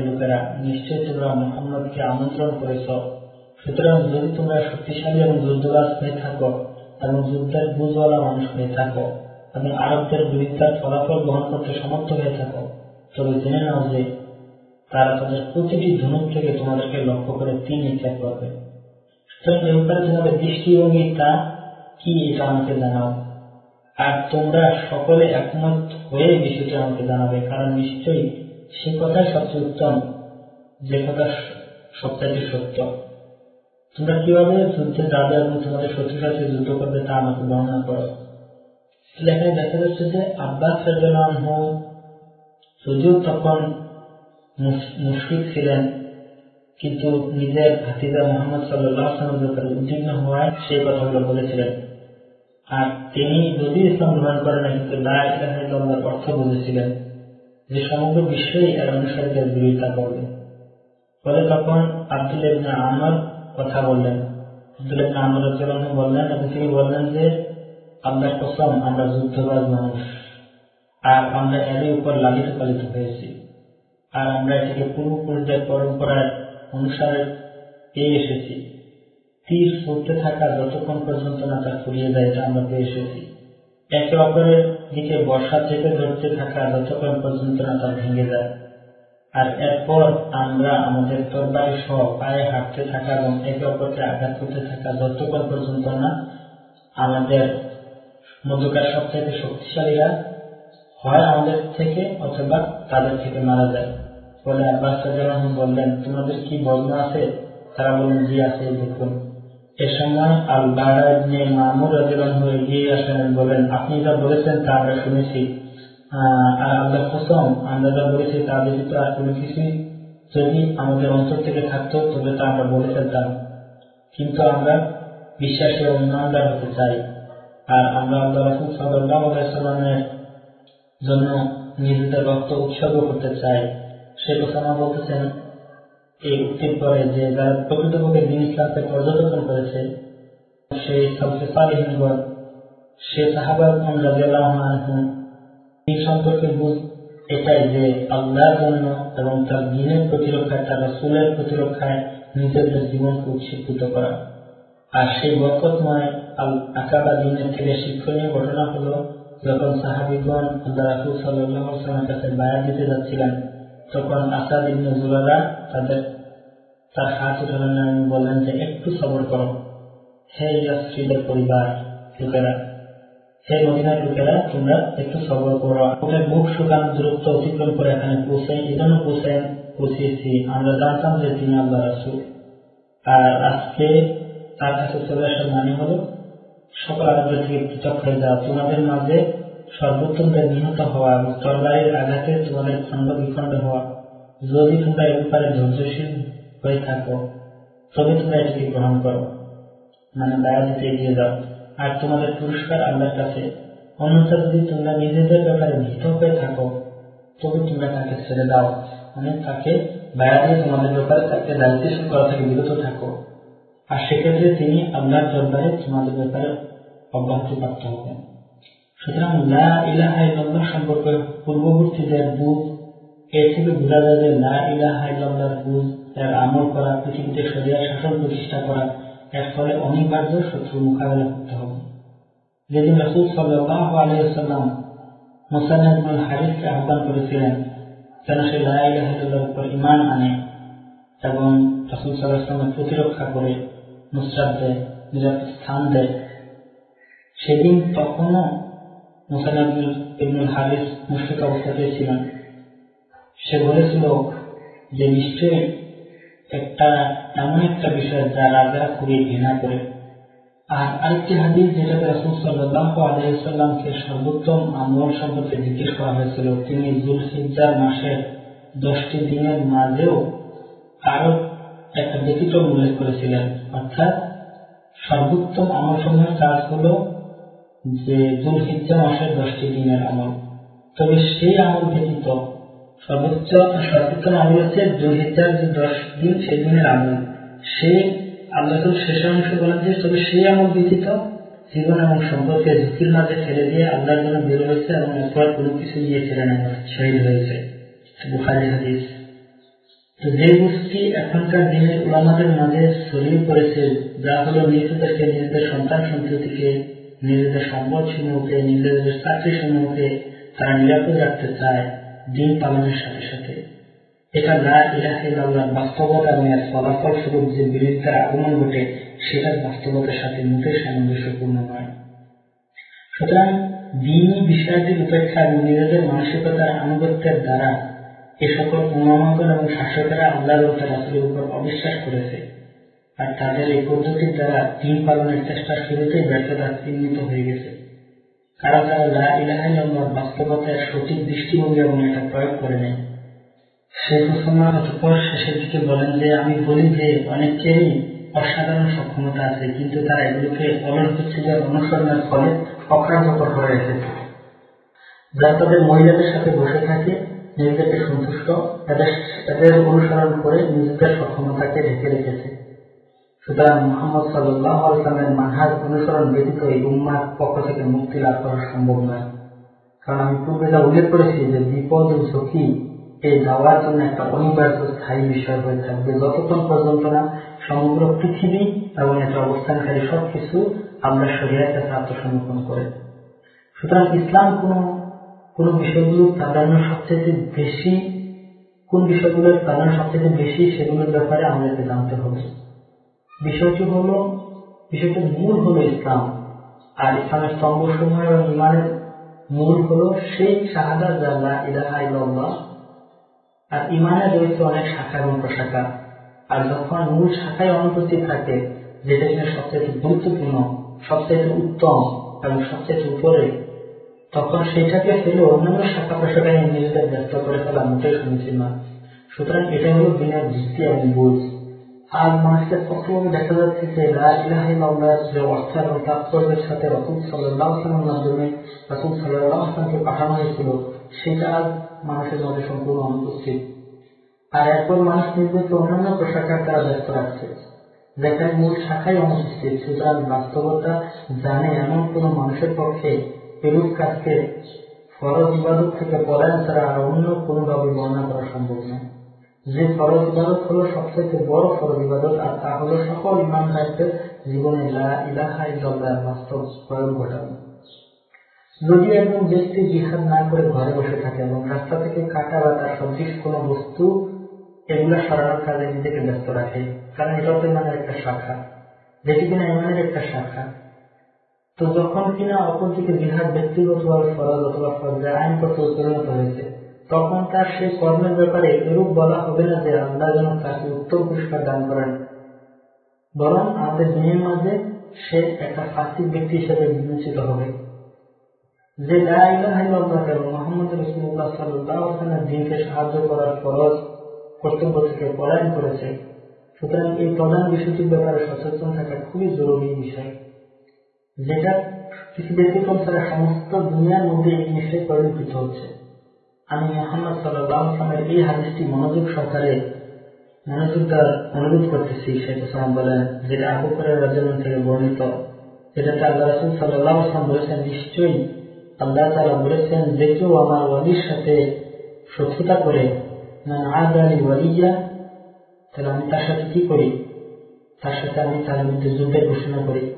লোকেরা নিশ্চয় তোমরা মোহাম্মদকে আমন্ত্রণ করেছ। সুতরাং যদি তোমরা শক্তিশালী এবং যুদ্ধবাজ হয়ে থাকো এবং যুদ্ধের বুঝওয়ালা মানুষ হয়ে থাকো, এবং আরবদের বিরুদ্ধার ফলাফল গ্রহণ করতে সমর্থ হয়ে থাকো তবে জেনে নাও যে তারা তাদের প্রতিটি ধনুক থেকে তোমাদেরকে লক্ষ্য করে তিন ইচ্ছা করবে। তোমাদের দৃষ্টিভঙ্গি তা কি এটা আমাকে জানাও। আর তোমরা সকলে একমত হয়ে বিষয়টা আমাকে জানাবে, কারণ নিশ্চয়ই সে কথাই সবচেয়ে উত্তম, যে কথা সবচাইতে সত্য। তোমরা কীভাবে যুদ্ধে যাবে এবং তোমাদের শত্রুর সাথে যুদ্ধ করবে তা আমাকে বর্ণনা করো। এখানে দেখা যাচ্ছে যে আব্বাস যদিও তখন মুশফিক ছিলেন। কিন্তু নিজের ভাতিজা মোহাম্মদ সাল্লাহ ব্যাপারে উদ্বিগ্ন হওয়ায় সেই কথাগুলো বলেছিলেন। আর তিনি যদি ইসলাম গ্রহণ করেন কিন্তু লাইলাহার অর্থ বুঝেছিলেন যে সমগ্র বিশ্বই এর অনুসারীদের বিরোধিতা করবে। ফলে তখন আব্দুল ইবনে আমর কথা বললেন। আব্দুল ইবনে আমর বললেন এবং তিনি বললেন যে আল্লাহর কসম, আমরা যুদ্ধবাজ মানুষ। আর আমরা এরই উপর লালিত পালিত হয়েছি। আর আমরা এটাকে পূর্বপুরুষদের পরম্পরার অনুসারে পেয়ে এসেছি। তীর ছুটতে থাকা যতক্ষণ পর্যন্ত না তা ফুরিয়ে যায় এটা আমরা পেয়ে এসেছি। একে অপরের দিকে বর্ষা চেপে ধরতে থাকা যতক্ষণ পর্যন্ত না তা ভেঙে যায়। আর এরপর আমরা আমাদের তরবারি সহ পায়ে হাঁটতে থাকা এবং একে অপরকে আঘাত করতে থাকা যতক্ষণ পর্যন্ত না আমাদের মধ্যকার সবথেকে শক্তিশালীরা হয় আমাদের থেকে অথবা তাদের থেকে মারা যায়। ফলে আব্বাস বললেন, তোমাদের কি বর্ণ আছে? তারা বললেন, জি আছে, দেখুন। এ সময় আল বারা ইবনে মামুর রাদিয়াল্লাহু এগিয়ে আসেন বলেন আপনি যা বলেছেন তা আমরা শুনেছি। আর আল্লাহ কসম, আমরা যা বলেছি তা ব্যতীত আর কোনো কিছুই যদি আমাদের অন্তর থেকে থাকতো, তবে তা আমরা বলে ফেলতাম। কিন্তু আমরা বিশ্বাসী এবং ইমানদার হতে চাই। আর আমরা আল্লাহ রাসুল সাল্লাহ সাল্লামের জন্য নিজেদের রক্ত উৎসর্গ করতে চাই সে কথা বলতেছেন এই উক্তির পরে যে যারা প্রকৃতপক্ষে দিন ইসলামকে পর্যবেক্ষণ করেছে, সেই সবচেয়ে সালিহীনগণ সে সাহাবার এই সম্পর্কে বুঝ এটাই যে আল্লাহর জন্য এবং তার দিনের প্রতিরক্ষায়, তার রসুলের প্রতিরক্ষায় নিজেদের জীবনকে উৎসিত করা। আর সেই বরকতময় আল আকাবা দিনের থেকে শিক্ষণীয় ঘটনা হলো যখন সাহাবিগণ আল্লাহ রাসুল সাল্লামের কাছে বায়া দিতে যাচ্ছিলেন, তখন আসাদ ইবনে জুলারা তাদের, তার হাত উঠালেন বললেন যে, একটু সবর করো। হে ইয়াসরিদের পরিবার, লোকেরা, হে মদিনার লোকেরা, তোমরা একটু সবর করো। ওদের মুখ শুকান দূরত্ব অতিক্রম করে এখানে পৌঁছাই এই জন্য পৌঁছায় পৌঁছিয়েছি আমরা জানতাম যে তিনি আল্লাহ রাসুল। আর আজকে তার কাছে চলে আসার মানে হলো সকল আরবের থেকে পৃথক হয়ে যাওয়া তোমাদের মাঝে সর্বোত্তমদের নিহত হওয়া এবং তরবারির আঘাতে তোমাদের খণ্ড বিখণ্ড হওয়া, যদি তোমরা এ ব্যাপারে ধৈর্যশীল হয়ে থাকো, তবে তোমরা এটিকে গ্রহণ করো। মানে দায়া দিতে এগিয়ে যাও। আর তোমাদের পুরস্কার আল্লাহর কাছে। অন্যথা যদি তোমরা নিজেদের ব্যাপারে ভীত হয়ে থাকো, তবে তোমরা তাকে ছেড়ে দাও। মানে তাকে বেড়া দিয়ে তোমাদের ব্যাপারে তাকে দায়িত্বশীল করা থেকে বিরত থাকো। আর সেক্ষেত্রে তিনি আল্লাহর দরবারে তোমাদের ব্যাপারে অব্যাহতি প্রাপ্ত হবেন। সুতরাং লা ইলাহা ইল্লাল্লাহ সম্পর্কে পূর্ববর্তীদের বুঝ এর থেকে বোঝা যায় যে লা ইলাহা ইল্লাল্লাহর বুঝ এর আমল করা, পৃথিবীতে শরিয়া শাসন প্রতিষ্ঠা করা, এর ফলে অনিবার্য শত্রু মোকাবেলা করতে হবে। যেদিন রসুল সাল্লাহ আলাইসাল্লাম মুসানিবুল হারিসকে আহ্বান করেছিলেন যেন সে লা উপর ইমান আনে এবং রসুল সাল্লাহ প্রতিরক্ষা করে নুসরাত দেয় নিরাপদ স্থান দেয় সেদিন তখনও ইবনুল হারিস মুশফিক অবস্থাতেই ছিলেন। সে বলেছিল যে, নিশ্চয়ই একটা এমন একটা বিষয় যা রাজারা খুবই ঘৃণা করে। আর আরেকটি হাদিস যেটাতে রাসুল সাল্লাহ আলহিসাল্লামকে সর্বোত্তম আমল সম্পর্কে জিজ্ঞেস করা হয়েছিল, তিনি জুল হিজার মাসের দশটি দিনের মাঝেও আরও একটা ব্যতিক্রম উল্লেখ করেছিলেন। অর্থাৎ সর্বোত্তম আমল সমূহের কাজ হল যে হিজ্জা মাসের দশটি দিনের আমল। তবে সেই আমল ব্যতীত সর্বোচ্চ সর্বোত্তম আমল হচ্ছে জুল হিজ্জার যে দশ দিন, সেই দিনের আমল। সেই আল্লাহ শেষের অংশ বলেন যে, তবে সেই আমল ব্যতীত জীবন এবং সম্পর্কে ঝুঁকির মাঝে ফেলে দিয়ে আল্লাহর জন্য বের হয়েছে এবং এরপর কোনো কিছু নিয়ে ফেলে শহীদ হয়েছে। বুখারি হাদিস। তো যে গোষ্ঠী এখনকার দিনে উলামাদের মাঝে ছড়িয়ে পড়েছে, যা হলো নিজেদেরকে নিজেদের সন্তান সন্ততিকে, নিজেদের সম্পদ সমূহকে নিজেদের চাকরি সমূহকে তারা নিরাপদ রাখতে চায় দিন পালনের সাথে সাথে। এটা ইল্লাল্লাহর বাস্তবতা এবং এর ফলাফল স্বরূপ যে বিরোধিতার আগমন ঘটে, সেটার বাস্তবতার সাথে মোটেই সামঞ্জস্যপূর্ণ নয়। সুতরাং দিনই বিষয়াদির উপেক্ষা এবং নিজেদের মানসিকতার আনুগত্যের দ্বারা এ সকল উমামগণ এবং শাসকেরা আল্লাহর ও তার রাসুলের উপর অবিশ্বাস করেছে। আর তাদের এই পদ্ধতির দ্বারা দিন পালনের চেষ্টা শুরুতেই ব্যর্থতা চিহ্নিত হয়ে গেছে। কারণ তারা লা ইলাহার বাস্তবতার সঠিক দৃষ্টিভঙ্গি এবং এটা প্রয়োগ করে নেয়। শেখ মুসলমান অতঃপর শেষের দিকে বলেন যে, আমি বলি যে, অনেকেরই অসাধারণ সক্ষমতা আছে, কিন্তু তারা এগুলোকে অলস বিচ্ছেদের অনুসরণের ফলে অকার্যকর হয়ে রেখেছে যারা তাদের মহিলাদের সাথে বসে থাকে নিজেদেরকে সন্তুষ্ট, তাদের অনুসরণ করে নিজেদের সক্ষমতাকে ঢেকে রেখেছে। সুতরাং মোহাম্মদ সাল্লাহ আলসালামের মানহাজ অনুসরণ ব্যতীত এই উম্মার পক্ষ থেকে মুক্তি লাভ করা সম্ভব নয়। কারণ আমি পূর্বে যা উল্লেখ করেছি যে বিপদ ও ঝুঁকি, এই দাওয়ার জন্য একটা অনিবার্য স্থায়ী বিষয় হয়ে থাকবে। যতক্ষণ পর্যন্ত না সমগ্র পৃথিবী এবং এটা অবস্থানকারী সবকিছু আমরা শরীরের কাছে আত্মসমর্পণ করে। সুতরাং ইসলাম কোনো কোন বিষয়গুলোর প্রাধান্য সবচেয়ে বেশি, কোন বিষয়গুলোর প্রাধান্য সবচেয়ে বেশি সেগুলোর ব্যাপারে আমাদেরকে জানতে হবে। বিষয়টি হল, বিষয়টির মূল হলো ইসলাম। আর ইসলামের স্তম্ভ সমূহ এবং ইমানের মূল হলো সেই শাহাদা আর ইমানে রয়েছে অনেক শাখা এবং প্রশাখা। আর যখন মূল শাখায় অনুপস্থিত থাকে, যেটা কিনা সবচেয়ে গুরুত্বপূর্ণ সবচেয়ে উত্তম এবং সবচেয়ে উপরে তখন সেটাকে ফেলে অন্যান্য শাখা প্রশাখায় নিজেদের ব্যস্ত করে ফেলা মোটেই শুনেছি না সুতরাং এটা হলো দিনের ভিত্তি এবং বুঝ আজ মানুষকে কতভাবে দেখা যাচ্ছে যে যে অর্থ এবং তাৎপর্যের সাথে রসুল সাল্লাহামের মাধ্যমে রসুল সাল্লাহামকে পাঠানো হয়েছিল, সেটা আজ মানুষের মধ্যে সম্পূর্ণ অনুপস্থিত। আর এরপর মানুষ নিজেকে অন্যান্য প্রশাখার দ্বারা ব্যস্ত রাখছে। যেখানে মূল শাখাই অনুপস্থিত, সুতরাং বাস্তবতা জানে এমন কোন মানুষের পক্ষে এরূপ কাজকে ফরজ ইবাদত থেকে পলায়ন ছাড়া আর অন্য কোনোভাবে বর্ণনা করা সম্ভব নয়। যে ফরজ ইবাদত হলো সবচেয়ে বড় ফরজ ইবাদত আর তা হলো সকল ইমানদারদের জীবনে ইলাহা ইল্লাল্লাহর বাস্তব প্রয়োগ ঘটানো। যদি একজন ব্যক্তি জিহাদ না করে ঘরে বসে থাকে এবং রাস্তা থেকে কাটা বা তার সদৃশ কোনো বস্তু এগুলা সরানোর কাজে নিজেকে ব্যস্ত রাখে কারণ এটাও তো ইমানের একটা শাখা। যেটি কিনা ইমানের একটা শাখা। তো যখন কিনা অপরদিকে জিহাদ ব্যক্তিগতভাবে ফরজ অথবা ফরজে আইনগত পরিণত হয়েছে তখন তার সেই কর্মের ব্যাপারে এরূপ বলা হবে না যে আল্লাহ যেন তাকে উত্তম পুরস্কার দান করেন। বরং আমাদের দিনের মাঝে সে একটা ফাঁসিক ব্যক্তি হিসেবে বিবেচিত হবে। যে মোহাম্মদ রসুল্লাহ সাল্লাহ দিনকে সাহায্য করার ফরজ কর্তব্য থেকে পলায়ন করেছে। সুতরাং এই প্রধান বিষয়টির ব্যাপারে সচেতন থাকা খুবই জরুরি বিষয়। যেটা কিছু ব্যতিক্রম ছাড়া সমস্ত দুনিয়ার মধ্যে এই জিনিসটাই পরিণত হচ্ছে। আমি মোহাম্মদ সাল্লামের এই হাদিসটি মনোযোগ সহকারে মনোযোগ দেওয়ার অনুরোধ করতেছি, শেখ ওসাম বলেন, যেটা আবু রাজন থেকে বর্ণিত। যেটাতে আল্লাহ রাসুল সাল্লাহ আসলাম বলেছেন, নিশ্চয়ই আল্লাহ তালা বলেছেন যে কেউ আমার ওয়ালির সাথে শত্রুতা করে মানে আদালি ওয়ালিয়া তাহলে আমি তার সাথে কি করি? তার সাথে আমি তার মধ্যে যুদ্ধের ঘোষণা করি।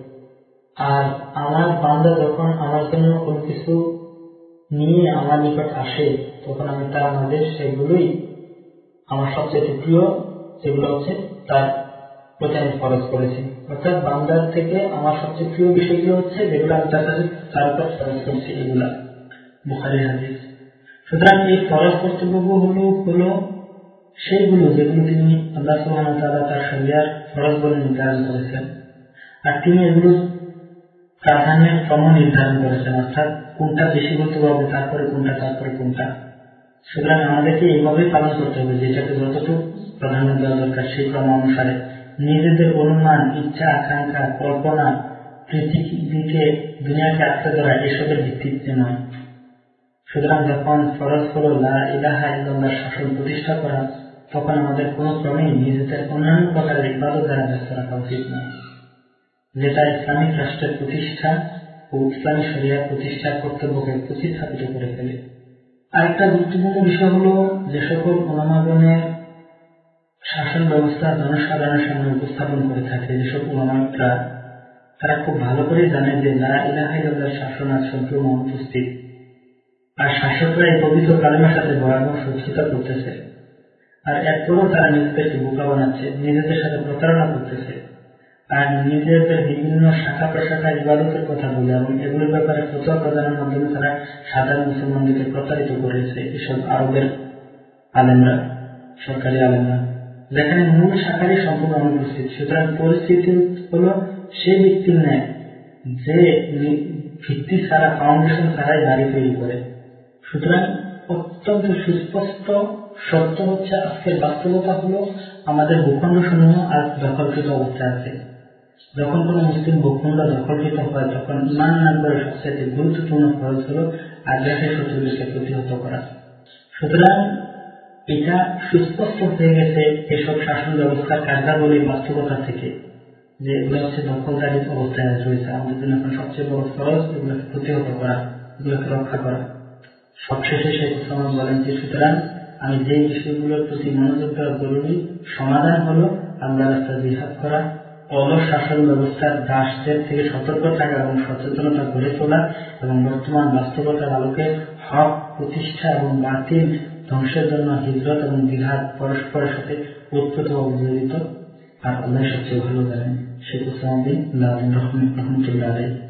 আর আমার বান্দা যখন আমার জন্য কোনো কিছু নিয়ে আমার নিকট আসে, তখন আমি তার মাঝে সেগুলোই আমার সবচেয়ে প্রিয় সেগুলো হচ্ছে তার প্রতি আমি খরচ করেছি। অর্থাৎ বান্দার থেকে আমার সবচেয়ে প্রিয় বিষয়গুলো হচ্ছে যেগুলো আমি তার কাছে, তার উপর খরচ করছি, এগুলা। বুখারি হাদিস। সুতরাং এই ফরজ কর্তব্য হলো সেইগুলো যেগুলো তিনি আল্লাহ সুহান তারা শরিয়ার ফরজ বলে নির্ধারণ করেছেন। আর তিনি এগুলো প্রাধান্যের ক্রম নির্ধারণ করেছেন, অর্থাৎ কোনটা বেশি গুরুত্ব পাবে তারপরে কোনটা তারপরে কোনটা। সুতরাং আমাদেরকে এইভাবেই পালন করতে হবে, যেটাকে যতটুকু প্রাধান্য দেওয়া দরকার সেই ক্রম অনুসারে নিজেদের অনুমান, ইচ্ছা, আকাঙ্ক্ষা, কল্পনা পৃথিবীকে দুনিয়াকে আত্মা ধরা, এসবের ভিত্তিতে নয়। সুতরাং যখন ফরজ হলো ইলাহা ইল্লাল্লাহ শাসন প্রতিষ্ঠা করা, তখন আমাদের কোনো ক্রমেই নিজেদের অন্যান্য প্রকারের ইবাদত দ্বারা ব্যস্ত রাখা উচিত নয়। যেটা ইসলামিক রাষ্ট্রের প্রতিষ্ঠা ও ইসলামী শরিয়া প্রতিষ্ঠার কর্তব্যকে প্রতিস্থাপিত করে ফেলে। আরেকটা গুরুত্বপূর্ণ বিষয় হলো যে সকল ওলামাগণের শাসন ব্যবস্থা জনসাধারণের সামনে উপস্থাপন করে থাকে। যেসব ওলামাকরা তারা খুব ভালো করে জানে যে লা ইলাহা ইল্লাল্লাহ শাসন আজ সম্পূর্ণ অনুপস্থিত আর শাসকরা এই পবিত্র কালেমার সাথে ভয়াবহ শত্রুতা করতেছে। আর এরপরও তারা নিজেদেরকে বোকা বানাচ্ছে, নিজেদের সাথে প্রতারণা করতেছে। আর নিজেদের বিভিন্ন শাখা প্রশাখা ইবাদতের কথা বলে, এবং এগুলোর ব্যাপারে প্রচার প্রদানের মাধ্যমে তারা সাধারণ মুসলমানদেরকে প্রতারিত করেছে এসব আরবের আলেমরা, সরকারি আলেমরা। যেখানে মূল শাখারই সম্পূর্ণ অনুপস্থিত সুতরাং পরিস্থিতি হলো সে ব্যক্তির ন্যায়, যে ভিত্তি ছাড়া ফাউন্ডেশন ছাড়াই বাড়ি তৈরি করে। সুতরাং অত্যন্ত সুস্পষ্ট সত্য হচ্ছে, আজকের বাস্তবতা হলো আমাদের ভূখণ্ড সমূহ আজ দখলকৃত অবস্থায় আছে। যখন কোনো মুসলিম ভূখণ্ড দখলকৃত হয়, তখন ইমান না করে সবচেয়ে গুরুত্বপূর্ণ খরচ হল আগ্রাসের শত্রুদেরকে প্রতিহত করা। সুতরাং এটা সুস্পষ্ট হয়ে গেছে এসব শাসন ব্যবস্থার কার্যাবলীর বাস্তবতা থেকে, যে এগুলো হচ্ছে দখলদারির অবস্থায় রয়েছে। আমাদের জন্য এখন সবচেয়ে বড় খরচ এগুলোকে প্রতিহত করা, এগুলোকে রক্ষা করা। সবশেষে শেখ ওসামা বলেন যে, সুতরাং আমি যে বিষয়গুলোর প্রতি মনোযোগ দেওয়া জরুরি, সমাধান হলো আল্লাহ রাস্তা জিহাদ করা অলস শাসন ব্যবস্থার দাসদের থেকে সতর্ক থাকা এবং সচেতনতা গড়ে তোলা এবং বর্তমান বাস্তবতার আলোকে হক, প্রতিষ্ঠা এবং বাতিল ধ্বংসের জন্য হিজরত এবং জিহাদ পরস্পরের সাথে উৎপত জড়িত আর আল্লাহ সবচেয়ে ভালো জানেন শেখ ওসামা বিন রহমতুল্লাহ আলাই